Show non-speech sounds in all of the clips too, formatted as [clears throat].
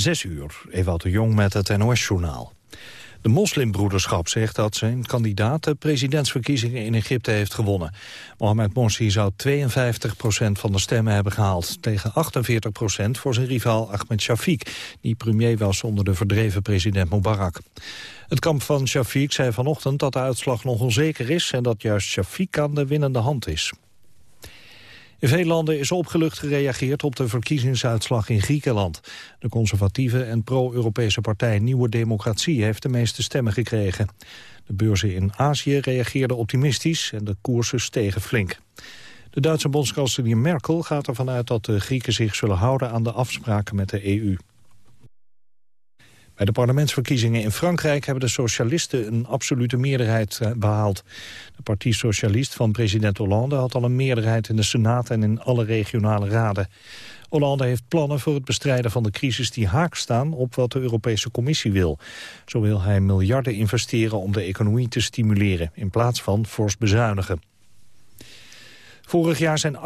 Zes uur, Ewout de Jong met het NOS-journaal. De moslimbroederschap zegt dat zijn kandidaat de presidentsverkiezingen in Egypte heeft gewonnen. Mohamed Morsi zou 52% van de stemmen hebben gehaald, tegen 48% voor zijn rivaal Ahmed Shafiq, die premier was onder de verdreven president Mubarak. Het kamp van Shafiq zei vanochtend dat de uitslag nog onzeker is en dat juist Shafiq aan de winnende hand is. In veel landen is opgelucht gereageerd op de verkiezingsuitslag in Griekenland. De conservatieve en pro-Europese partij Nieuwe Democratie heeft de meeste stemmen gekregen. De beurzen in Azië reageerden optimistisch en de koersen stegen flink. De Duitse bondskanselier Merkel gaat ervan uit dat de Grieken zich zullen houden aan de afspraken met de EU. Bij de parlementsverkiezingen in Frankrijk hebben de socialisten een absolute meerderheid eh, behaald. De Partie Socialist van president Hollande had al een meerderheid in de Senaat en in alle regionale raden. Hollande heeft plannen voor het bestrijden van de crisis die haak staan op wat de Europese Commissie wil. Zo wil hij miljarden investeren om de economie te stimuleren in plaats van fors bezuinigen. Vorig jaar zijn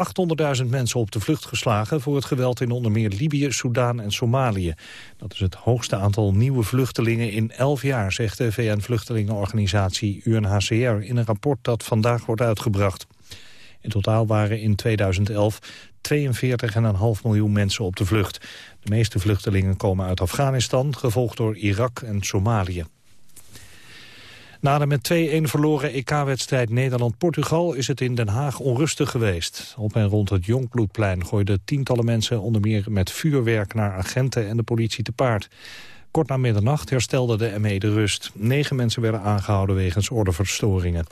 800.000 mensen op de vlucht geslagen... voor het geweld in onder meer Libië, Soudaan en Somalië. Dat is het hoogste aantal nieuwe vluchtelingen in 11 jaar... zegt de VN-vluchtelingenorganisatie UNHCR... in een rapport dat vandaag wordt uitgebracht. In totaal waren in 2011 42,5 miljoen mensen op de vlucht. De meeste vluchtelingen komen uit Afghanistan, gevolgd door Irak en Somalië. Na de met 2-1 verloren EK-wedstrijd Nederland-Portugal is het in Den Haag onrustig geweest. Op en rond het Jongbloedplein gooiden tientallen mensen onder meer met vuurwerk naar agenten en de politie te paard. Kort na middernacht herstelde de ME de rust. Negen mensen werden aangehouden wegens ordeverstoringen.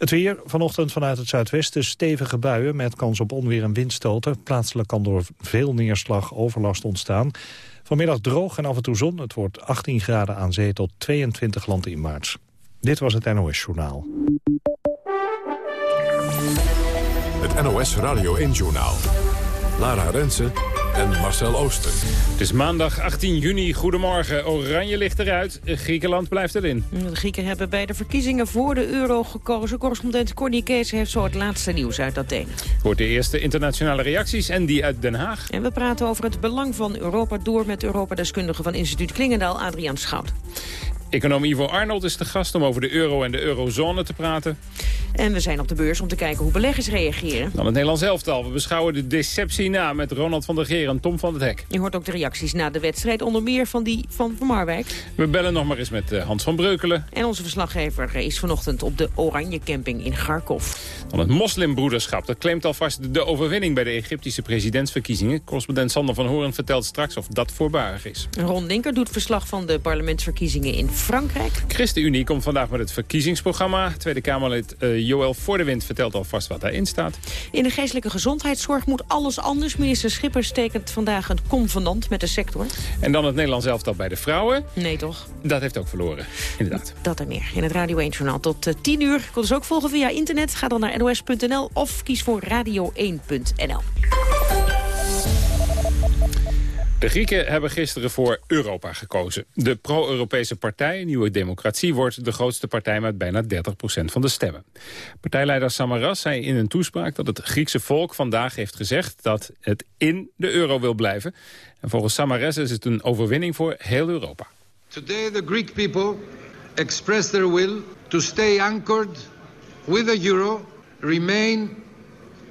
Het weer, vanochtend vanuit het zuidwesten stevige buien met kans op onweer en windstoten. Plaatselijk kan door veel neerslag overlast ontstaan. Vanmiddag droog en af en toe zon. Het wordt 18 graden aan zee tot 22 maart. Dit was het NOS Journaal. Het NOS Radio 1 Journaal. Lara Rensen en Marcel Ooster. Het is maandag 18 juni. Goedemorgen. Oranje ligt eruit. Griekenland blijft erin. De Grieken hebben bij de verkiezingen voor de euro gekozen. Correspondent Corny Kees heeft zo het laatste nieuws uit Athene. Hoort de eerste internationale reacties en die uit Den Haag. En we praten over het belang van Europa door met Europa-deskundige van instituut Klingendaal, Adriaan Schout. Econoom Ivo Arnold is de gast om over de euro en de eurozone te praten. En we zijn op de beurs om te kijken hoe beleggers reageren. Dan het Nederlands elftal. We beschouwen de deceptie na met Ronald van der Geer en Tom van het Hek. Je hoort ook de reacties na de wedstrijd, onder meer van die van Van Marwijk. We bellen nog maar eens met eh, Hans van Breukelen. En onze verslaggever is vanochtend op de Oranje Camping in Kharkov. Dan het moslimbroederschap. Dat claimt alvast de overwinning bij de Egyptische presidentsverkiezingen. Correspondent Sander van Horen vertelt straks of dat voorbarig is. Ron Linker doet verslag van de parlementsverkiezingen in Frankrijk. ChristenUnie komt vandaag met het verkiezingsprogramma. Tweede Kamerlid uh, Joël Voordewind vertelt alvast wat daarin staat. In de geestelijke gezondheidszorg moet alles anders. Minister Schippers tekent vandaag een convenant met de sector. En dan het Nederlands elftal bij de vrouwen. Nee toch? Dat heeft ook verloren, inderdaad. Dat en meer in het Radio 1 Journaal tot uh, 10 uur. Kon dus ook volgen via internet. Ga dan naar nos.nl of kies voor radio1.nl. De Grieken hebben gisteren voor Europa gekozen. De pro-Europese partij, Nieuwe Democratie, wordt de grootste partij met bijna 30% van de stemmen. Partijleider Samaras zei in een toespraak dat het Griekse volk vandaag heeft gezegd dat het in de euro wil blijven. En volgens Samaras is het een overwinning voor heel Europa. Today the Greek people express their will to stay anchored with the euro, remain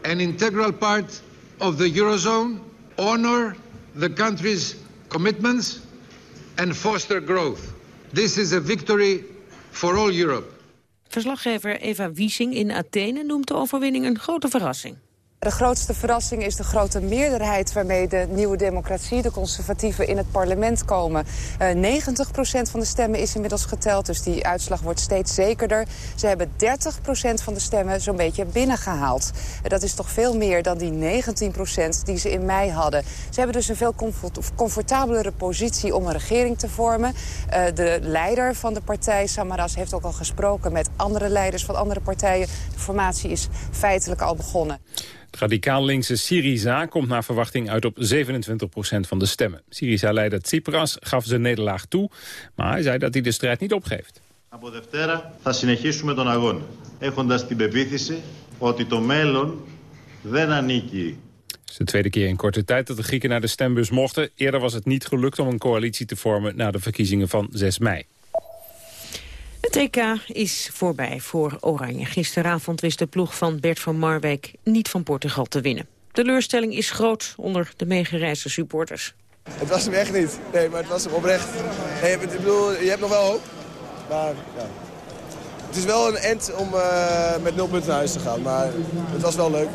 an integral part of the eurozone, honor the country's commitments and foster growth. This is a victory for all Europe. Verslaggever Eva Wiesing in Athene noemt de overwinning een grote verrassing. De grootste verrassing is de grote meerderheid waarmee de nieuwe democratie, de conservatieven, in het parlement komen. Uh, 90% van de stemmen is inmiddels geteld, dus die uitslag wordt steeds zekerder. Ze hebben 30% van de stemmen zo'n beetje binnengehaald. Uh, dat is toch veel meer dan die 19% die ze in mei hadden. Ze hebben dus een veel comfort comfortabelere positie om een regering te vormen. Uh, de leider van de partij, Samaras, heeft ook al gesproken met andere leiders van andere partijen. De formatie is feitelijk al begonnen. Het radicaal linkse Syriza komt naar verwachting uit op 27 van de stemmen. Syriza-leider Tsipras gaf zijn nederlaag toe, maar hij zei dat hij de strijd niet opgeeft. Από Δευτέρα θα συνεχίσουμε τον αγώνα, έχοντας την πεποίθηση ότι το μέλλον δεν ανήκει Het is de tweede keer in korte tijd dat de Grieken naar de stembus mochten. Eerder was het niet gelukt om een coalitie te vormen na de verkiezingen van 6 mei. Het EK is voorbij voor Oranje. Gisteravond wist de ploeg van Bert van Marwijk niet van Portugal te winnen. De teleurstelling is groot onder de meegereisde supporters. Het was hem echt niet. Nee, maar het was hem oprecht. Nee, ik bedoel, je hebt nog wel hoop. Maar ja. Het is wel een end om uh, met nul punten naar huis te gaan. Maar het was wel leuk.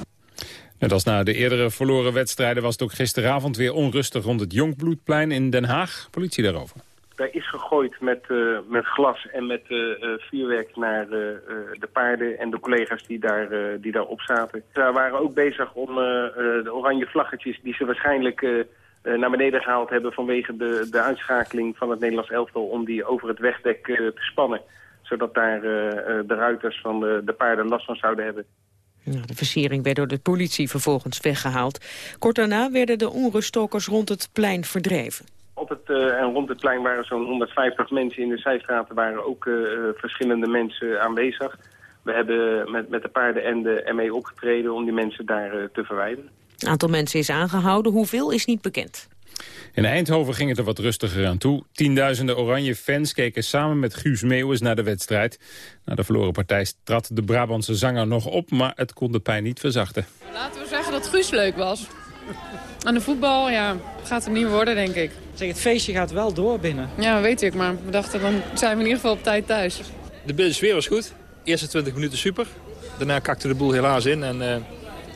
Net als na de eerdere verloren wedstrijden was het ook gisteravond weer onrustig rond het Jonkbloedplein in Den Haag. Politie daarover. Daar is gegooid met, uh, met glas en met uh, vuurwerk naar de paarden en de collega's die daar, die daar op zaten. Ze waren ook bezig om de oranje vlaggetjes die ze waarschijnlijk naar beneden gehaald hebben vanwege de, de uitschakeling van het Nederlands elftal om die over het wegdek te spannen. Zodat daar de ruiters van de, de paarden last van zouden hebben. De versiering werd door de politie vervolgens weggehaald. Kort daarna werden de onruststokers rond het plein verdreven. Op het, uh, en rond het plein waren zo'n 150 mensen. In de zijstraten waren ook uh, verschillende mensen aanwezig. We hebben met, met de paarden en de ME opgetreden om die mensen daar uh, te verwijderen. Een aantal mensen is aangehouden. Hoeveel is niet bekend. In Eindhoven ging het er wat rustiger aan toe. Tienduizenden oranje fans keken samen met Guus Meeuwis naar de wedstrijd. Na de verloren partij trad de Brabantse zanger nog op, maar het kon de pijn niet verzachten. Laten we zeggen dat Guus leuk was. Aan de voetbal, ja, gaat het niet worden, denk ik. Zeg, het feestje gaat wel door binnen. Ja, weet ik, maar we dachten dan zijn we in ieder geval op tijd thuis. De sfeer was goed. De eerste 20 minuten super. Daarna kakte de boel helaas in en uh,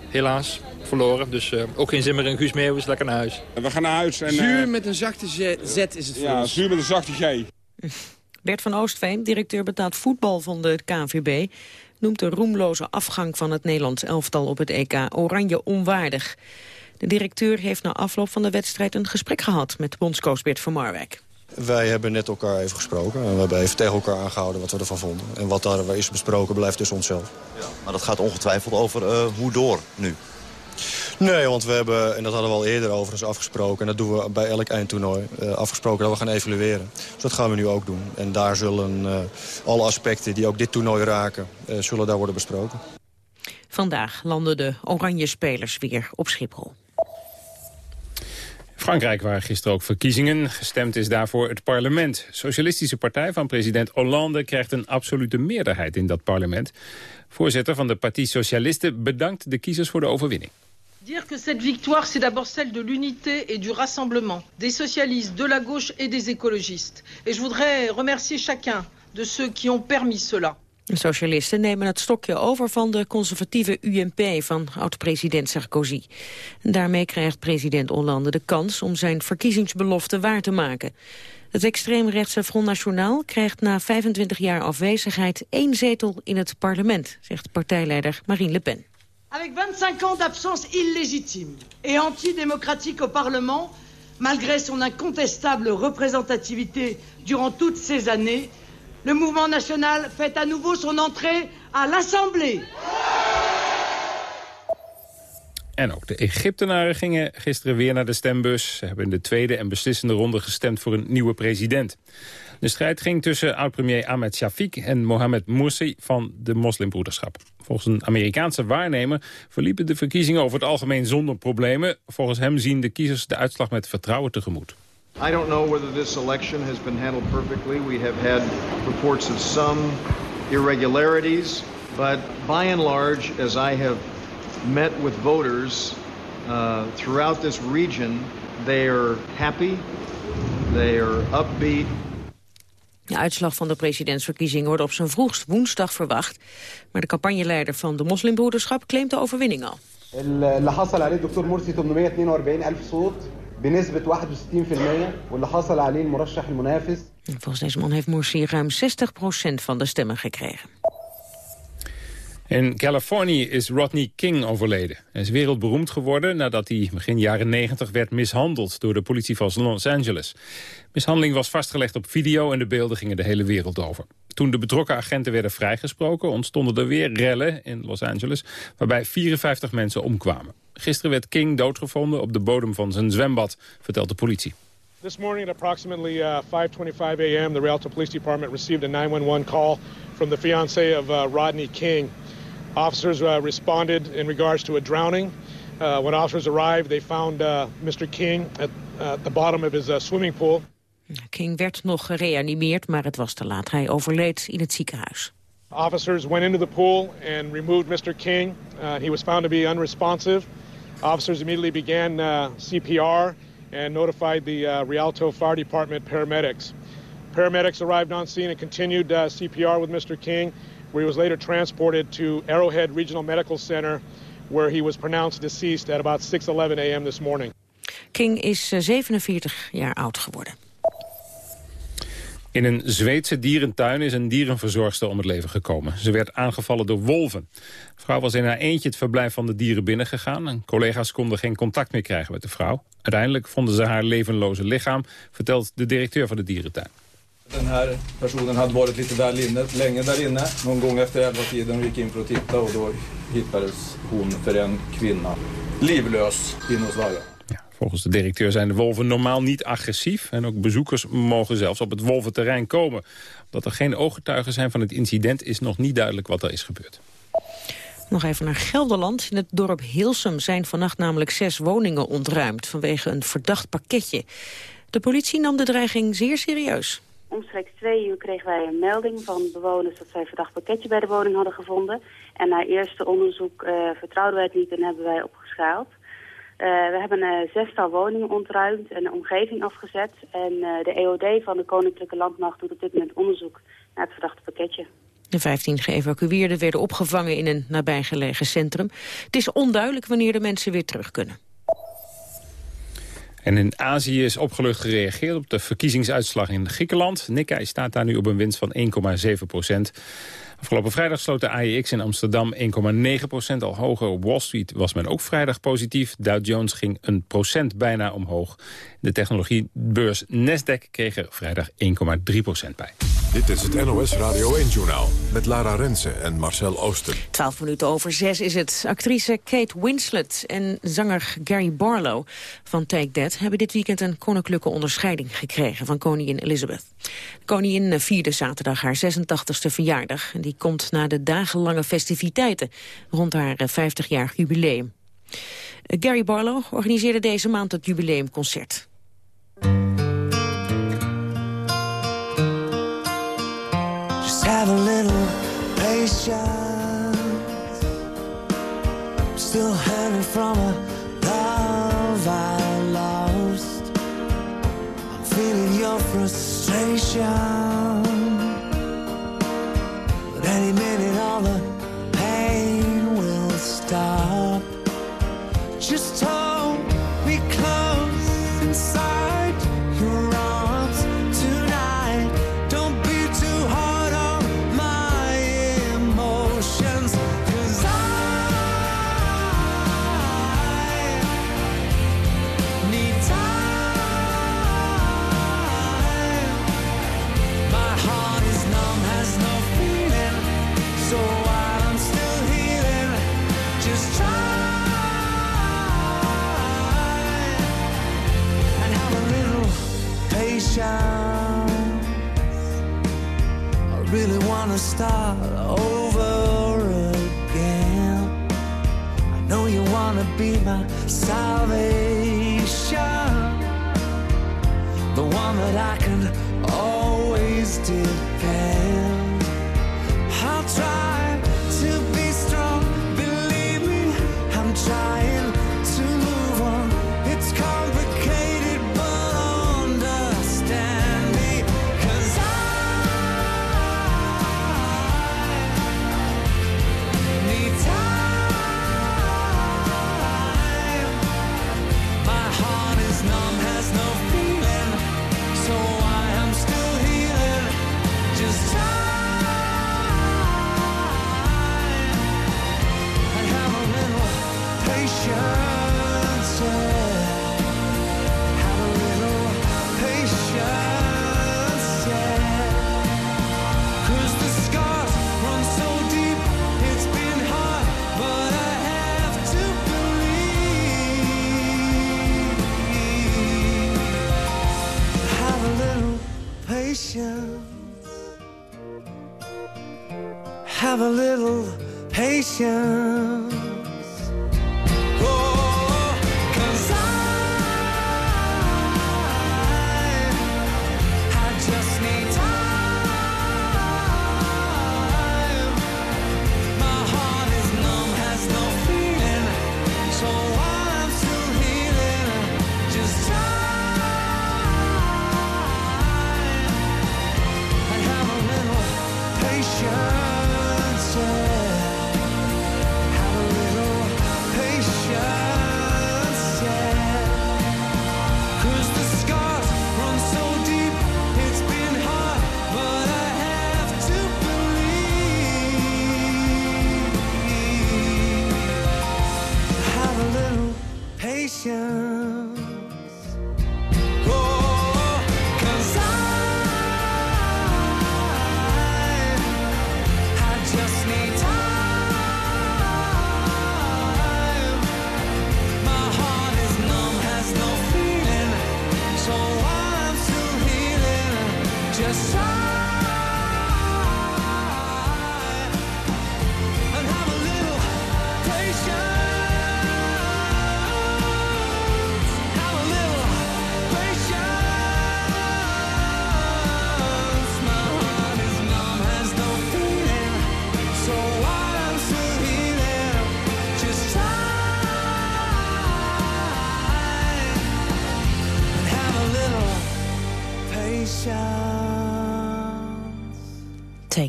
helaas verloren. Dus uh, ook geen zin meer in Guus Meeuwis, lekker naar huis. We gaan naar huis. En, zuur uh, met een zachte z, is het voor Ja, ons. zuur met een zachte G. Bert van Oostveen, directeur betaald voetbal van de KNVB... noemt de roemloze afgang van het Nederlands elftal op het EK oranje onwaardig. De directeur heeft na afloop van de wedstrijd een gesprek gehad... met bondscoach Bert van Marwijk. Wij hebben net elkaar even gesproken. En we hebben even tegen elkaar aangehouden wat we ervan vonden. En wat daar is besproken blijft tussen onszelf. Ja, maar dat gaat ongetwijfeld over uh, hoe door nu. Nee, want we hebben, en dat hadden we al eerder overigens afgesproken... en dat doen we bij elk eindtoernooi, uh, afgesproken dat we gaan evalueren. Dus dat gaan we nu ook doen. En daar zullen uh, alle aspecten die ook dit toernooi raken, uh, zullen daar worden besproken. Vandaag landen de oranje spelers weer op Schiphol. Frankrijk waren gisteren ook verkiezingen. Gestemd is daarvoor het parlement. Socialistische Partij van president Hollande krijgt een absolute meerderheid in dat parlement. Voorzitter van de Partie Socialisten bedankt de kiezers voor de overwinning. Dire que cette victoire, c'est d'abord celle de l'unité et du rassemblement, des socialistes, de la gauche et des écologistes. Et je voudrais remercier chacun de ceux qui ont permis cela. De socialisten nemen het stokje over van de conservatieve UMP van oud-president Sarkozy. Daarmee krijgt president Hollande de kans om zijn verkiezingsbelofte waar te maken. Het extreemrechtse Front National krijgt na 25 jaar afwezigheid één zetel in het parlement, zegt partijleider Marine Le Pen. Avec 25 ans d'absence illégitime et antidémocratique au Parlement, malgré son incontestable représentativité durant toutes ces années, le mouvement national fait à nouveau son entrée à l'Assemblée. En ook de Egyptenaren gingen gisteren weer naar de stembus. Ze hebben in de tweede en beslissende ronde gestemd voor een nieuwe president. De strijd ging tussen oud-premier Ahmed Shafiq en Mohamed Morsi van de moslimbroederschap. Volgens een Amerikaanse waarnemer verliepen de verkiezingen over het algemeen zonder problemen. Volgens hem zien de kiezers de uitslag met vertrouwen tegemoet. I don't know whether this election has been handled perfectly. We have had reports of some irregularities, but by and large, as I have met with voters uh, throughout this region, they are happy, they are upbeat. De uitslag van de presidentsverkiezingen wordt op zijn vroegst woensdag verwacht. Maar de campagneleider van de moslimbroederschap claimt de overwinning al. اللي حصل عليه الدكتور مرسي 842 ألف صوت بنسبة 61% واللي حصل عليه المرشح المنافس Volgens deze man heeft Morsi ruim 60 van de stemmen gekregen. In Californië is Rodney King overleden. Hij is wereldberoemd geworden nadat hij begin jaren 90 werd mishandeld door de politie van Los Angeles. Mishandeling was vastgelegd op video en de beelden gingen de hele wereld over. Toen de betrokken agenten werden vrijgesproken ontstonden er weer rellen in Los Angeles waarbij 54 mensen omkwamen. Gisteren werd King doodgevonden op de bodem van zijn zwembad, vertelt de politie. This morning at approximately uh, 5:25 a.m., the Rialto Police Department received a 911 call from the fiancé of uh, Rodney King. Officers uh, responded in regards to a drowning. Uh, when officers arrived, they found uh, Mr. King at uh, the bottom of his uh, swimming pool. King werd nog gereanimeerd, maar het was te laat. Hij overleed in het ziekenhuis. Officers went into the pool and removed Mr. King. Uh, he was found to be unresponsive. Officers immediately began uh, CPR and notified the uh, Rialto Fire Department paramedics. Paramedics arrived on scene and continued uh, CPR with Mr. King, where he was later transported to Arrowhead Regional Medical Center, where he was pronounced deceased at about 6.11 a.m. this morning. King is 47 jaar oud geworden. In een Zweedse dierentuin is een dierenverzorgster om het leven gekomen. Ze werd aangevallen door wolven. De vrouw was in haar eentje het verblijf van de dieren binnengegaan... en collega's konden geen contact meer krijgen met de vrouw. Uiteindelijk vonden ze haar levenloze lichaam, vertelt de directeur van de dierentuin. Den här personen hade varit lite väl inne, länge där inne. Någon gång efter elva tiden gick in för att titta och då hittades hon för en kvinna. Livlös inne hos vargarna. Volgens de directeur zijn de wolven normaal niet agressief... en ook bezoekers mogen zelfs op het wolventerrein komen. Omdat er geen ooggetuigen zijn van het incident... is nog niet duidelijk wat er is gebeurd. Nog even naar Gelderland. In het dorp Hilsum zijn vannacht namelijk zes woningen ontruimd... vanwege een verdacht pakketje. De politie nam de dreiging zeer serieus. Omstreeks twee uur kregen wij een melding van bewoners... dat zij een verdacht pakketje bij de woning hadden gevonden. En na eerste onderzoek uh, vertrouwden wij het niet en hebben wij opgeschaald. Uh, we hebben een uh, zestal woningen ontruimd en een omgeving afgezet. En de EOD van de Koninklijke Landmacht doet op dit moment onderzoek naar het verdachte pakketje. De 15 geëvacueerden werden opgevangen in een nabijgelegen centrum. Het is onduidelijk wanneer de mensen weer terug kunnen. En in Azië is opgelucht gereageerd op de verkiezingsuitslag in Griekenland. Nikkei staat daar nu op een winst van 1,7 procent. Afgelopen vrijdag sloot de AEX in Amsterdam 1,9 procent al hoger. Op Wall Street was men ook vrijdag positief. Dow Jones ging een procent bijna omhoog. De technologiebeurs Nasdaq kreeg er vrijdag 1,3 procent bij. Dit is het NOS Radio 1-journaal met Lara Rensen en Marcel Oosten. 12 minuten over 6 is het. Actrice Kate Winslet en zanger Gary Barlow van Take That... hebben dit weekend een koninklijke onderscheiding gekregen van koningin Elizabeth. Koningin vierde zaterdag haar 86e verjaardag. En die komt na de dagenlange festiviteiten rond haar 50-jarig jubileum. Gary Barlow organiseerde deze maand het jubileumconcert. Have a little patience. Still hanging from a love I lost. I'm feeling your frustration.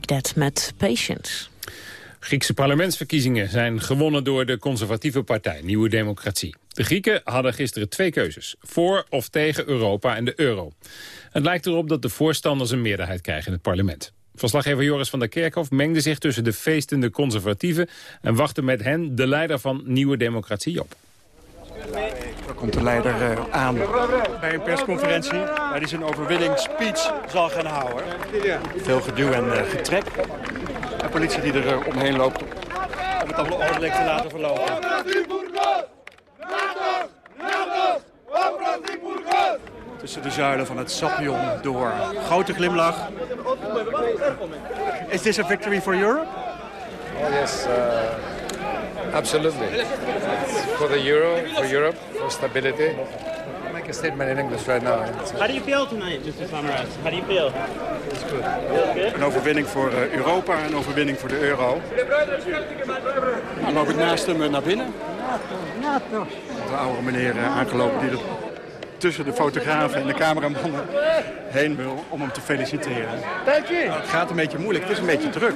That met patience. Griekse parlementsverkiezingen zijn gewonnen door de conservatieve partij Nieuwe Democratie. De Grieken hadden gisteren twee keuzes. Voor of tegen Europa en de euro. Het lijkt erop dat de voorstanders een meerderheid krijgen in het parlement. Verslaggever Joris van der Kerkhof mengde zich tussen de feestende conservatieven... en wachtte met hen de leider van Nieuwe Democratie op. Komt de leider eh, aan bij een persconferentie... waar hij zijn overwinningsspeech zal gaan houden. Veel geduw en eh, getrek. De politie die er eh, omheen loopt om het allemaal ordelijk te laten verlopen. Tussen de zuilen van het Sapion door. Grote glimlach. Is this a victory for Europe? Oh, yes, uh, absolutely. For the euro, for Europe, for stability. I'll make a statement in English right now. How do you feel tonight, just to summarize? How do you feel? It's good. Een overwinning voor eh, Europa, een overwinning voor de euro. Dan loop ik naast hem naar binnen. De oude meneer eh, aangelopen die er tussen de fotografen en de cameramannen heen wil om hem te feliciteren. Dank je. Nou, het gaat een beetje moeilijk, het is een beetje druk.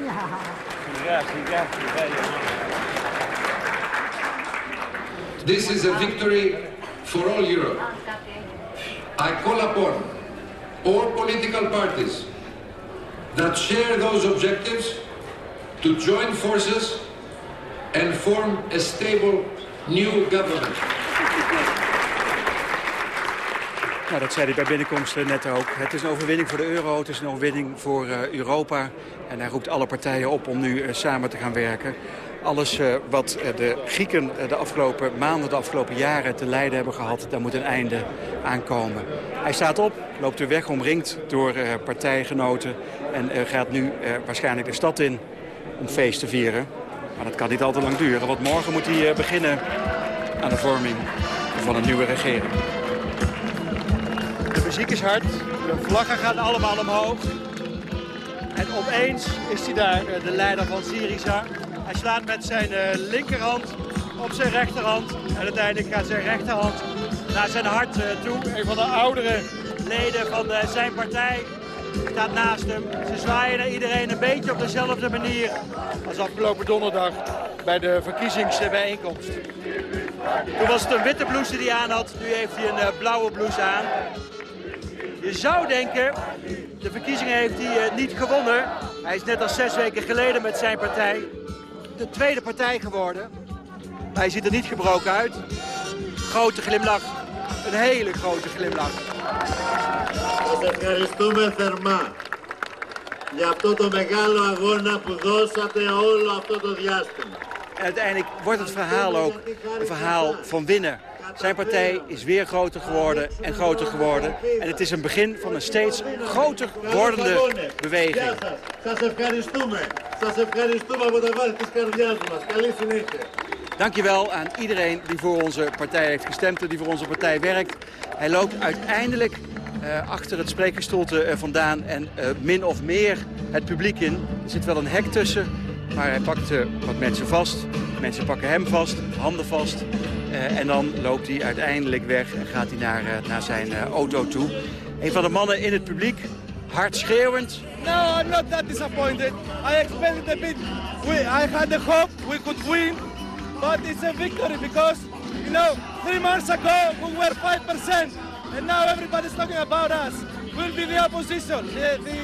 This is a victory for all Europe. I call upon all political parties that share those objectives to join forces and form a stable new government. Nou, dat zei hij bij binnenkomst net ook. Het is een overwinning voor de euro, het is een overwinning voor eh, Europa. En hij roept alle partijen op om nu eh, samen te gaan werken. Alles eh, wat eh, de Grieken eh, de afgelopen maanden, de afgelopen jaren te lijden hebben gehad, daar moet een einde aankomen. Hij staat op, loopt de weg omringd door partijgenoten en gaat nu waarschijnlijk de stad in om feest te vieren. Maar dat kan niet al te lang duren, want morgen moet hij beginnen aan de vorming van een nieuwe regering. De muziek is hard, de vlaggen gaan allemaal omhoog. En opeens is hij daar, de leider van Syriza. Hij slaat met zijn eh, linkerhand op zijn rechterhand. En uiteindelijk gaat zijn rechterhand naar zijn hart eh, toe. Een van de oudere leden van eh, zijn partij staat naast hem. Ze zwaaien naar iedereen een beetje op dezelfde manier als afgelopen donderdag bij de verkiezingsbijeenkomst. Toen was het een witte blouse die hij aan had, nu heeft hij een blauwe blouse aan. Je zou denken, de verkiezingen heeft hij niet gewonnen. Hij is net als zes weken geleden met zijn partij de tweede partij geworden. Maar hij ziet er niet gebroken uit. Grote glimlach, een hele grote glimlach. Σας ευχαριστούμε θερμά για αυτό το μεγάλο αγώνα που δώσατε όλο αυτό το διάστημα. En uiteindelijk wordt het verhaal ook een verhaal van winnen. Zijn partij is weer groter geworden en groter geworden. En het is een begin van een steeds groter wordende beweging. Dankjewel aan iedereen die voor onze partij heeft gestemd en die voor onze partij werkt. Hij loopt uiteindelijk eh, achter het sprekersstoelte eh, vandaan en eh, min of meer het publiek in. Er zit wel een hek tussen, maar hij pakt eh, wat mensen vast. Mensen pakken hem vast, handen vast. Eh, en dan loopt hij uiteindelijk weg en gaat hij naar, eh, naar zijn auto toe. Een van de mannen in het publiek, hard schreeuwend. No, I'm not that disappointed. I expected a bit. We, I had the hope we could win, but it's a victory because, you know, three months ago we were 5%, and now everybody's talking about us. We'll be the opposition, the, the,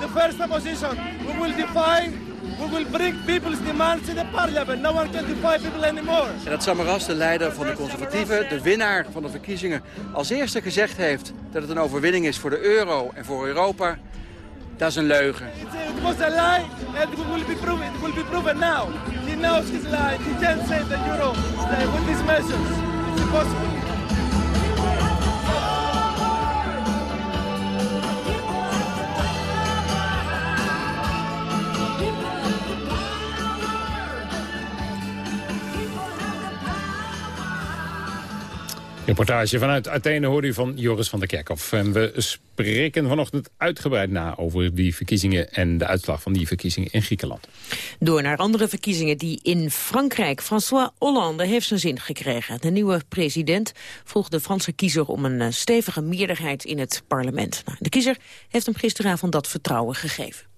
the first opposition. We will define, we will bring people's demands in the parliament. No one can defy people anymore. En dat Samaras, de leider van de conservatieven, de winnaar van de verkiezingen, als eerste gezegd heeft dat het een overwinning is voor de euro en voor Europa, dat is een leugen. It was a lie, and it will be proven. It will be proven now. He knows his lie. He can't save the euro with these measures. It's impossible. Reportage vanuit Athene hoorde u van Joris van der Kerkhoff. En we spreken vanochtend uitgebreid na over die verkiezingen... en de uitslag van die verkiezingen in Griekenland. Door naar andere verkiezingen die in Frankrijk. François Hollande heeft zijn zin gekregen. De nieuwe president vroeg de Franse kiezer om een eh, stevige meerderheid in het parlement. Nou, de kiezer heeft hem gisteravond dat vertrouwen gegeven.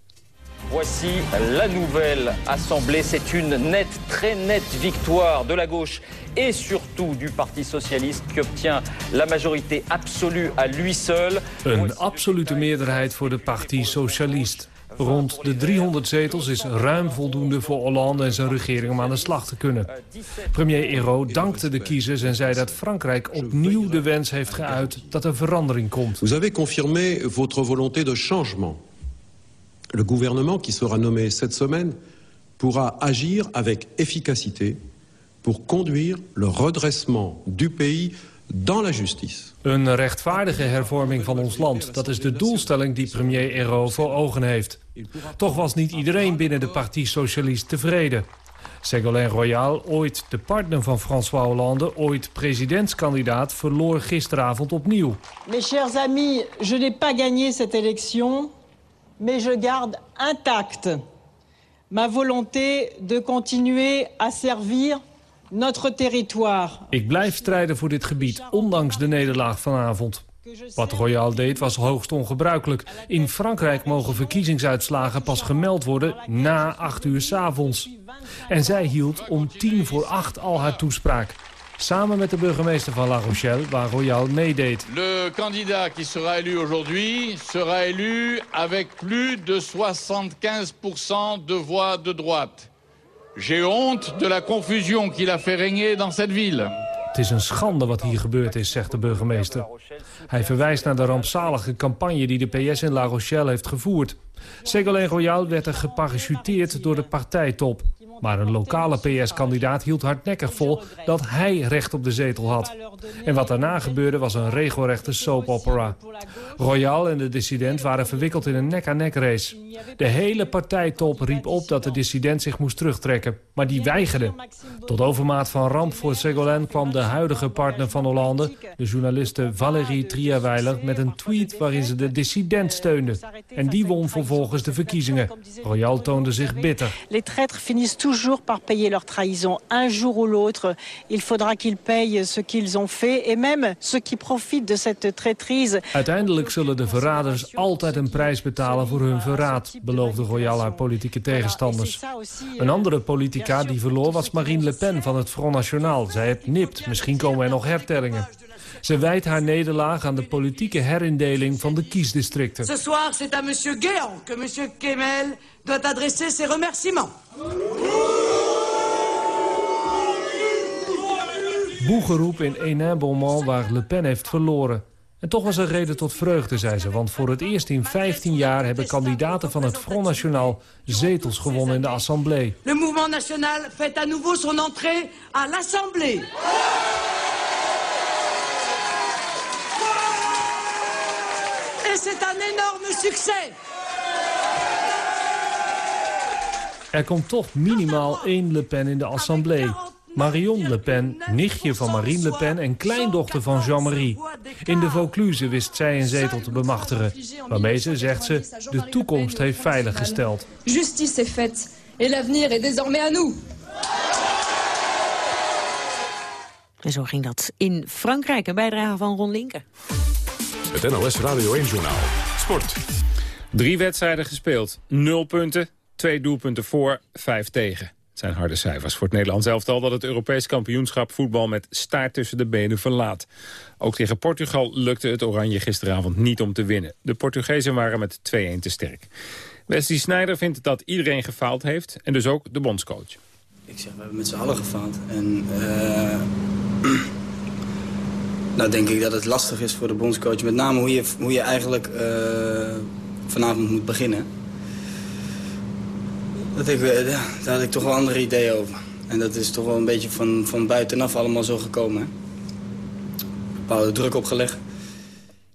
Voici la nouvelle Assemblée. C'est une nette, très nette victoire de la gauche et surtout du Parti Socialiste qui obtient la majorité absolue à lui seul. Een absolute meerderheid voor de Parti Socialist. Rond de 300 zetels is ruim voldoende voor Hollande en zijn regering om aan de slag te kunnen. Premier Hérault dankte de kiezers en zei dat Frankrijk opnieuw de wens heeft geuit dat er verandering komt. Vous avez confirmé votre volonté de changement. Le gouvernement qui sera nommé cette semaine pourra agir avec efficacité pour conduire le redressement du pays dans la justice. Een rechtvaardige hervorming van ons land. Dat is de doelstelling die premier Hérault voor ogen heeft. Toch was niet iedereen binnen de Parti Socialiste tevreden. Ségolène Royal, ooit de partner van François Hollande... ooit presidentskandidaat, verloor gisteravond opnieuw. Mes chers amis, je n'ai pas gagné cette élection, mais je garde intacte ma volonté de continuer à servir notre territoire. Ik blijf strijden voor dit gebied, ondanks de nederlaag vanavond. Wat Royal deed was hoogst ongebruikelijk. In Frankrijk mogen verkiezingsuitslagen pas gemeld worden na 8 uur 's avonds. En zij hield om tien voor acht al haar toespraak. Samen met de burgemeester van La Rochelle, waar Royal meedeed. Le candidat qui sera élu aujourd'hui sera élu avec plus de 75% de voix de droite. J'ai honte de la confusion qu'il a fait régner dans cette ville. Het is een schande wat hier gebeurd is, zegt de burgemeester. Hij verwijst naar de rampzalige campagne die de PS in La Rochelle heeft gevoerd. Ségolène Royal werd er geparachuteerd door de partijtop. Maar een lokale PS-kandidaat hield hardnekkig vol dat hij recht op de zetel had. En wat daarna gebeurde was een regelrechte soap opera. Royal en de dissident waren verwikkeld in een nek-aan-nek race. De hele partijtop riep op dat de dissident zich moest terugtrekken. Maar die weigerde. Tot overmaat van ramp voor Ségolène kwam de huidige partner van Hollande... de journaliste Valérie Trierweiler met een tweet waarin ze de dissident steunde. En die won vervolgens de verkiezingen. Royal toonde zich bitter. Toujours par payer leur trahison. Un jour ou l'autre, il faudra qu'ils payent ce qu'ils ont fait. Et même ceux qui profitent de cette traîtrise. Uiteindelijk zullen de verraders altijd een prijs betalen voor hun verraad, beloofde Royal haar politieke tegenstanders. Een andere politica die verloor was Marine Le Pen van het Front National. Zij het nipt, misschien komen er nog hertellingen. Ze wijt haar nederlaag aan de politieke herindeling van de kiesdistricten. Ce soir, c'est à monsieur Guéant que monsieur Kemel doit adresser ses remerciements. Boegeroep in Hénin-Beaumont waar Le Pen heeft verloren. En toch was er reden tot vreugde, zei ze. Want voor het eerst in 15 jaar hebben kandidaten van het Front National zetels gewonnen in de Assemblée. Le mouvement national fait à nouveau son entrée à l'Assemblée. C'est un énorme succès. Er komt toch minimaal één Le Pen in de Assemblée. Marion Le Pen, nichtje van Marine Le Pen en kleindochter van Jean-Marie. In de Vaucluse wist zij een zetel te bemachtigen. Waarmee ze, zegt ze, de toekomst heeft veiliggesteld. Justice est faite et l'avenir est désormais à nous. En zo ging dat in Frankrijk. Een bijdrage van Ron Linken. Het NOS Radio 1-journaal. Sport. Drie wedstrijden gespeeld. Nul punten, twee doelpunten voor, vijf tegen. Het zijn harde cijfers voor het Nederlands elftal... dat het Europees kampioenschap voetbal met staart tussen de benen verlaat. Ook tegen Portugal lukte het Oranje gisteravond niet om te winnen. De Portugezen waren met 2-1 te sterk. Wesley Sneijder vindt dat iedereen gefaald heeft... en dus ook de bondscoach. Ik zeg, we hebben met z'n allen gefaald. En eh, nou denk ik dat het lastig is voor de bondscoach. Met name hoe je, hoe je eigenlijk eh, vanavond moet beginnen. Dat ik, ja, daar had ik toch wel andere ideeën over. En dat is toch wel een beetje van, van buitenaf allemaal zo gekomen. Bepaalde druk opgelegd.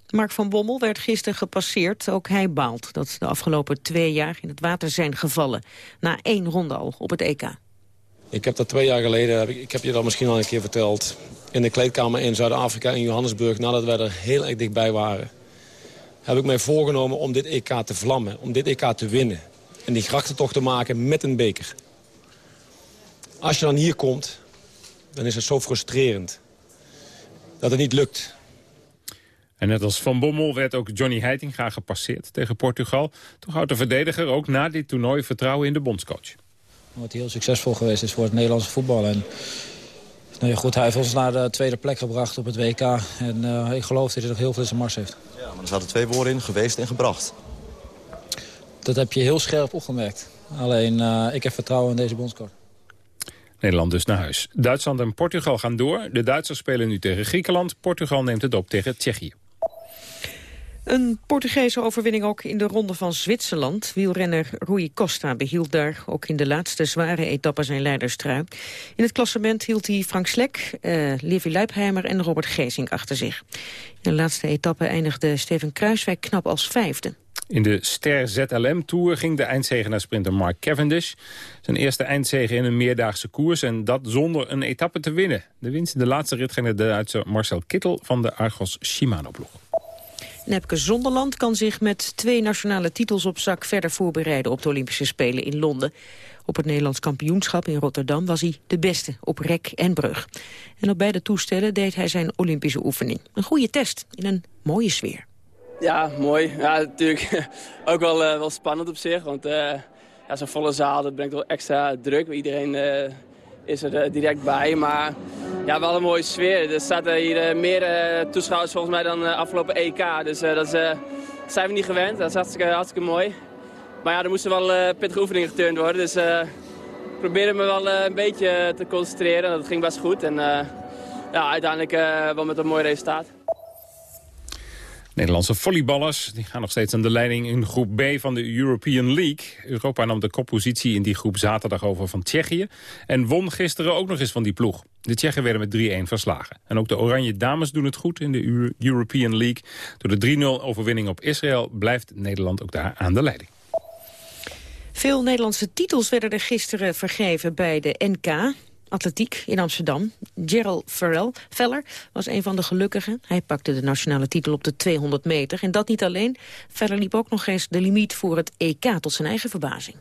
Mark van Bommel werd gisteren gepasseerd. Ook hij baalt dat de afgelopen twee jaar in het water zijn gevallen. Na één ronde al op het EK. Ik heb dat twee jaar geleden, ik heb je dat misschien al een keer verteld... in de kleedkamer in Zuid-Afrika in Johannesburg... nadat wij er heel erg dichtbij waren... heb ik mij voorgenomen om dit EK te vlammen, om dit EK te winnen. En die grachtentocht te maken met een beker. Als je dan hier komt, dan is het zo frustrerend dat het niet lukt. En net als Van Bommel werd ook Johnny Heitinga gepasseerd tegen Portugal. Toch houdt de verdediger ook na dit toernooi vertrouwen in de bondscoach. Wat heel succesvol geweest is voor het Nederlandse voetbal. En, nou ja, goed, hij heeft ons naar de tweede plek gebracht op het WK. En uh, ik geloof dat hij nog heel veel in zijn mars heeft. Ja, maar er zaten twee woorden in, geweest en gebracht. Dat heb je heel scherp opgemerkt. Alleen, uh, ik heb vertrouwen in deze bondscoach. Nederland dus naar huis. Duitsland en Portugal gaan door. De Duitsers spelen nu tegen Griekenland. Portugal neemt het op tegen Tsjechië. Een Portugese overwinning ook in de ronde van Zwitserland. Wielrenner Rui Costa behield daar ook in de laatste zware etappe zijn leiderstrui. In het klassement hield hij Frank Slek, uh, Levi Leipheimer en Robert Geesink achter zich. In de laatste etappe eindigde Steven Kruiswijk knap als vijfde. In de Ster ZLM-tour ging de eindzege naar sprinter Mark Cavendish. Zijn eerste eindzege in een meerdaagse koers en dat zonder een etappe te winnen. De winst in de laatste rit ging naar de Duitse Marcel Kittel van de Argos Shimano-ploeg. Nepke Zonderland kan zich met twee nationale titels op zak verder voorbereiden op de Olympische Spelen in Londen. Op het Nederlands kampioenschap in Rotterdam was hij de beste op rek en brug. En op beide toestellen deed hij zijn Olympische oefening. Een goede test in een mooie sfeer. Ja, mooi. Ja, natuurlijk [laughs] ook wel, uh, wel spannend op zich. Want uh, ja, zo'n volle zaal dat brengt wel extra druk. Iedereen uh, is er direct bij. Maar ja, wel een mooie sfeer. Er zaten hier meer toeschouwers volgens mij dan afgelopen EK. Dus dat zijn we niet gewend. Dat is hartstikke, hartstikke mooi. Maar ja, er moesten wel pittige oefeningen geturnd worden. Dus ik probeerde me wel een beetje te concentreren. Dat ging best goed. En ja, uiteindelijk wel met een mooi resultaat. Nederlandse volleyballers die gaan nog steeds aan de leiding in groep B van de European League. Europa nam de koppositie in die groep zaterdag over van Tsjechië... en won gisteren ook nog eens van die ploeg. De Tsjechen werden met 3-1 verslagen. En ook de Oranje Dames doen het goed in de European League. Door de 3-0 overwinning op Israël blijft Nederland ook daar aan de leiding. Veel Nederlandse titels werden er gisteren vergeven bij de NK atletiek in Amsterdam. Gerald Farrell, Veller was een van de gelukkigen. Hij pakte de nationale titel op de 200 meter. En dat niet alleen. Veller liep ook nog eens de limiet voor het EK tot zijn eigen verbazing.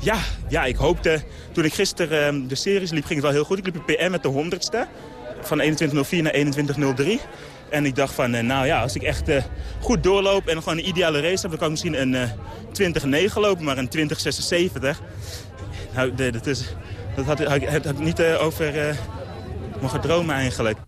Ja, ja ik hoopte, toen ik gisteren uh, de series liep, ging het wel heel goed. Ik liep een PM met de honderdste, van 21.04 naar 21.03. En ik dacht van, uh, nou ja, als ik echt uh, goed doorloop en gewoon een ideale race heb... dan kan ik misschien een uh, 20.9 lopen, maar een 20.76. Nou, dat is dat had, had, niet uh, over uh, mogen dromen eigenlijk.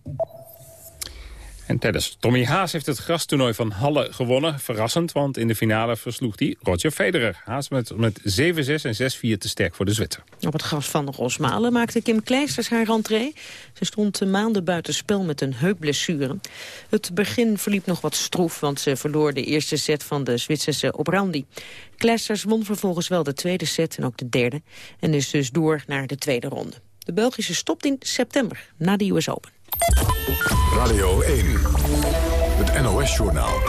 En tijdens Tommy Haas heeft het grastoernooi van Halle gewonnen. Verrassend, want in de finale versloeg hij Roger Federer. Haas met, met 7-6 en 6-4 te sterk voor de Zwitser. Op het gras van Rosmalen maakte Kim Kleisters haar rentree. Ze stond maanden buiten spel met een heupblessure. Het begin verliep nog wat stroef, want ze verloor de eerste set van de Zwitserse Obrandi. Kleisters won vervolgens wel de tweede set en ook de derde. En is dus door naar de tweede ronde. De Belgische stopt in september, na de US Open. Radio 1, het NOS-journaal.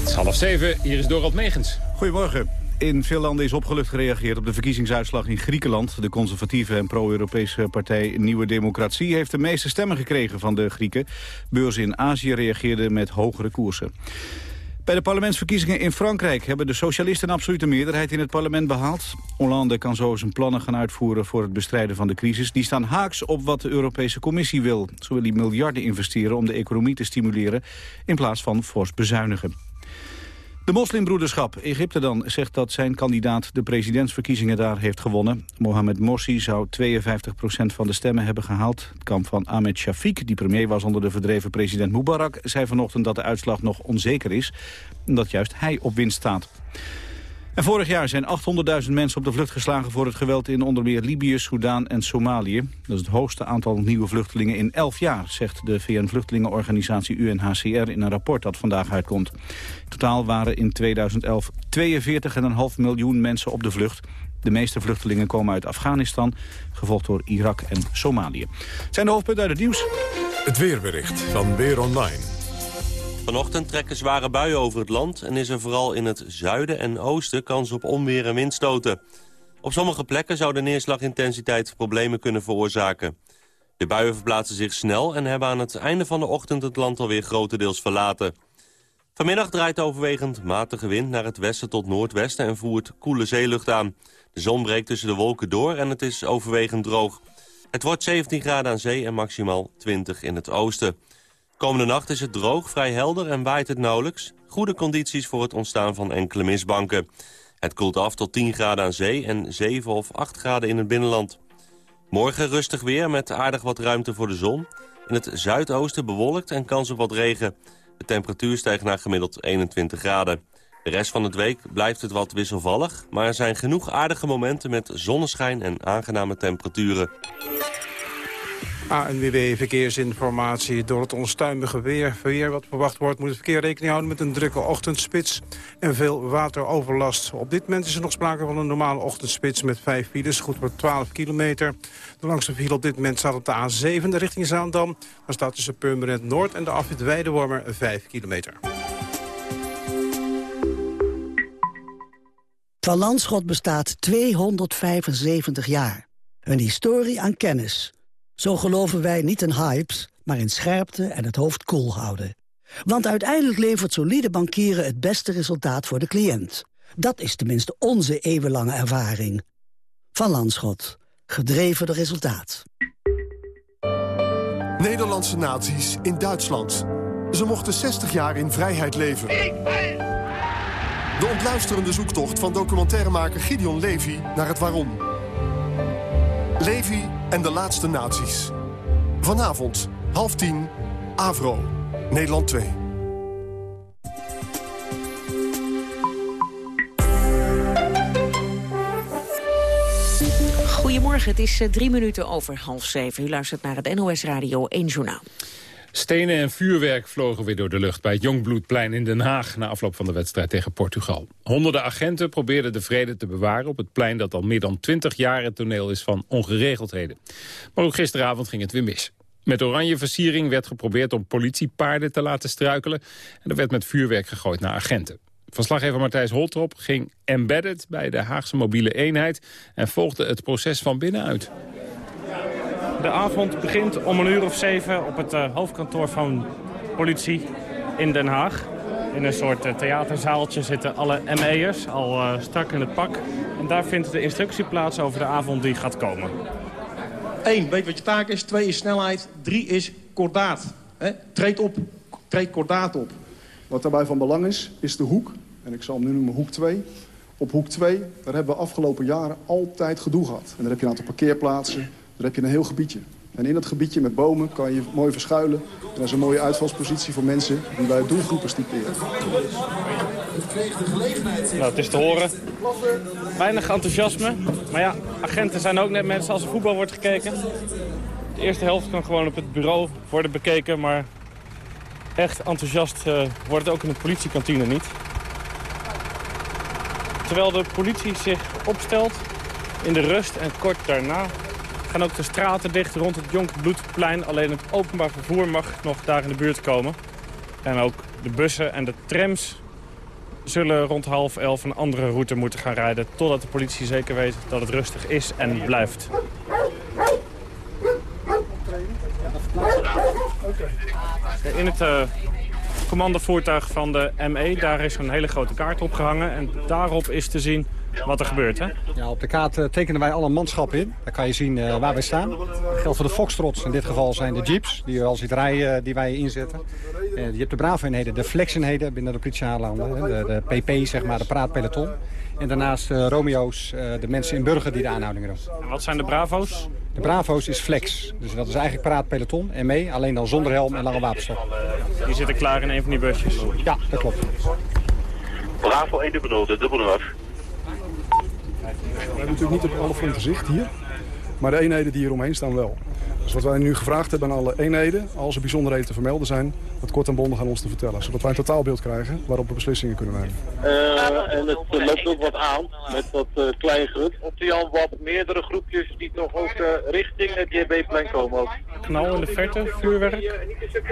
Het is half zeven, hier is Dorald Megens. Goedemorgen. In veel landen is opgelucht gereageerd op de verkiezingsuitslag in Griekenland. De conservatieve en pro-Europese partij Nieuwe Democratie... heeft de meeste stemmen gekregen van de Grieken. Beurzen in Azië reageerden met hogere koersen. Bij de parlementsverkiezingen in Frankrijk hebben de socialisten een absolute meerderheid in het parlement behaald. Hollande kan zo zijn plannen gaan uitvoeren voor het bestrijden van de crisis. Die staan haaks op wat de Europese Commissie wil. Zo wil hij miljarden investeren om de economie te stimuleren in plaats van fors bezuinigen. De moslimbroederschap, Egypte dan, zegt dat zijn kandidaat de presidentsverkiezingen daar heeft gewonnen. Mohamed Morsi zou 52% van de stemmen hebben gehaald. Het kamp van Ahmed Shafiq, die premier was onder de verdreven president Mubarak, zei vanochtend dat de uitslag nog onzeker is. Omdat juist hij op winst staat. Vorig jaar zijn 800.000 mensen op de vlucht geslagen voor het geweld in onder meer Libië, Soudaan en Somalië. Dat is het hoogste aantal nieuwe vluchtelingen in 11 jaar, zegt de VN-vluchtelingenorganisatie UNHCR in een rapport dat vandaag uitkomt. In totaal waren in 2011 42,5 miljoen mensen op de vlucht. De meeste vluchtelingen komen uit Afghanistan, gevolgd door Irak en Somalië. Het zijn de hoofdpunten uit het nieuws. Het weerbericht van Weer Online. Vanochtend trekken zware buien over het land... en is er vooral in het zuiden en oosten kans op onweer en windstoten. Op sommige plekken zou de neerslagintensiteit problemen kunnen veroorzaken. De buien verplaatsen zich snel en hebben aan het einde van de ochtend het land alweer grotendeels verlaten. Vanmiddag draait overwegend matige wind naar het westen tot noordwesten en voert koele zeelucht aan. De zon breekt tussen de wolken door en het is overwegend droog. Het wordt 17 graden aan zee en maximaal 20 in het oosten. Komende nacht is het droog, vrij helder en waait het nauwelijks. Goede condities voor het ontstaan van enkele mistbanken. Het koelt af tot 10 graden aan zee en 7 of 8 graden in het binnenland. Morgen rustig weer met aardig wat ruimte voor de zon. In het zuidoosten bewolkt en kans op wat regen. De temperatuur stijgt naar gemiddeld 21 graden. De rest van het week blijft het wat wisselvallig... maar er zijn genoeg aardige momenten met zonneschijn en aangename temperaturen. ANWB Verkeersinformatie. Door het onstuimige weer, weer wat verwacht wordt... moet het verkeer rekening houden met een drukke ochtendspits en veel wateroverlast. Op dit moment is er nog sprake van een normale ochtendspits met vijf files, goed voor 12 kilometer. De langste file op dit moment staat op de A7 richting Zaandam. Daar staat tussen Purmerend Noord en de afwit Weidewormer 5 kilometer. Van Landschot bestaat 275 jaar. Een historie aan kennis zo geloven wij niet in hypes, maar in scherpte en het hoofd koel houden. Want uiteindelijk levert solide bankieren het beste resultaat voor de cliënt. Dat is tenminste onze eeuwenlange ervaring. Van Landschot. Gedreven door resultaat. Nederlandse nazi's in Duitsland. Ze mochten 60 jaar in vrijheid leven. De ontluisterende zoektocht van documentairemaker Gideon Levy naar het waarom. Levy en de laatste naties. Vanavond, half tien, Avro, Nederland 2. Goedemorgen, het is eh, drie minuten over half zeven. U luistert naar het NOS Radio 1 Journaal. Stenen en vuurwerk vlogen weer door de lucht bij het Jongbloedplein in Den Haag... na afloop van de wedstrijd tegen Portugal. Honderden agenten probeerden de vrede te bewaren op het plein... dat al meer dan twintig jaar het toneel is van ongeregeldheden. Maar ook gisteravond ging het weer mis. Met oranje versiering werd geprobeerd om politiepaarden te laten struikelen... en er werd met vuurwerk gegooid naar agenten. Verslaggever Matthijs Holtrop ging embedded bij de Haagse mobiele eenheid... en volgde het proces van binnenuit. De avond begint om een uur of zeven op het uh, hoofdkantoor van politie in Den Haag. In een soort uh, theaterzaaltje zitten alle ME'ers, al uh, strak in het pak. En daar vindt de instructie plaats over de avond die gaat komen. Eén, weet wat je taak is. Twee is snelheid. Drie is kordaat. He? Treed op, treed kordaat op. Wat daarbij van belang is, is de hoek. En ik zal hem nu noemen hoek 2. Op hoek 2, daar hebben we afgelopen jaren altijd gedoe gehad. En daar heb je een aantal parkeerplaatsen, daar heb je een heel gebiedje. En in dat gebiedje met bomen kan je mooi verschuilen. En dat is een mooie uitvalspositie voor mensen die wij doelgroepen stiperen. Nou, het is te horen. Weinig enthousiasme. Maar ja, agenten zijn ook net mensen als er voetbal wordt gekeken. De eerste helft kan gewoon op het bureau worden bekeken. Maar echt enthousiast uh, wordt het ook in de politiekantine niet. Terwijl de politie zich opstelt in de rust en kort daarna gaan ook de straten dicht rond het Jonkbloedplein. Alleen het openbaar vervoer mag nog daar in de buurt komen. En ook de bussen en de trams zullen rond half elf een andere route moeten gaan rijden... totdat de politie zeker weet dat het rustig is en blijft. In het uh, commandovoertuig van de ME, daar is een hele grote kaart opgehangen. En daarop is te zien wat er gebeurt, hè? Ja, op de kaart uh, tekenen wij alle manschap in. Daar kan je zien uh, waar wij staan. Dat geldt voor de Foxtrots. In dit geval zijn de jeeps die je al ziet rijden, die wij inzetten. Uh, je hebt de Bravo-eenheden, de Flex-eenheden binnen de politie-aanlanden. De, de, PP, zeg maar, de praatpeloton. En daarnaast Romeo's, de mensen in Burger die de aanhoudingen doen. En wat zijn de Bravo's? De Bravo's is Flex. Dus dat is eigenlijk praatpeloton en mee, alleen dan zonder helm en lange wapenstok. Die zitten klaar in een van die busjes? Ja, dat klopt. Bravo 1 dubbel 0, dubbel 0 af. We hebben natuurlijk niet op alle fronten zicht hier. Maar de eenheden die hier omheen staan wel. Dus wat wij nu gevraagd hebben aan alle eenheden, als er bijzonderheden te vermelden zijn, dat kort en bondig aan ons te vertellen. Zodat wij een totaalbeeld krijgen waarop we beslissingen kunnen nemen. Uh, en het loopt ook wat aan met dat uh, klein grut. Of die al wat meerdere groepjes die toch ook uh, richting het JB-plein komen ook. Knal in de verte, vuurwerk?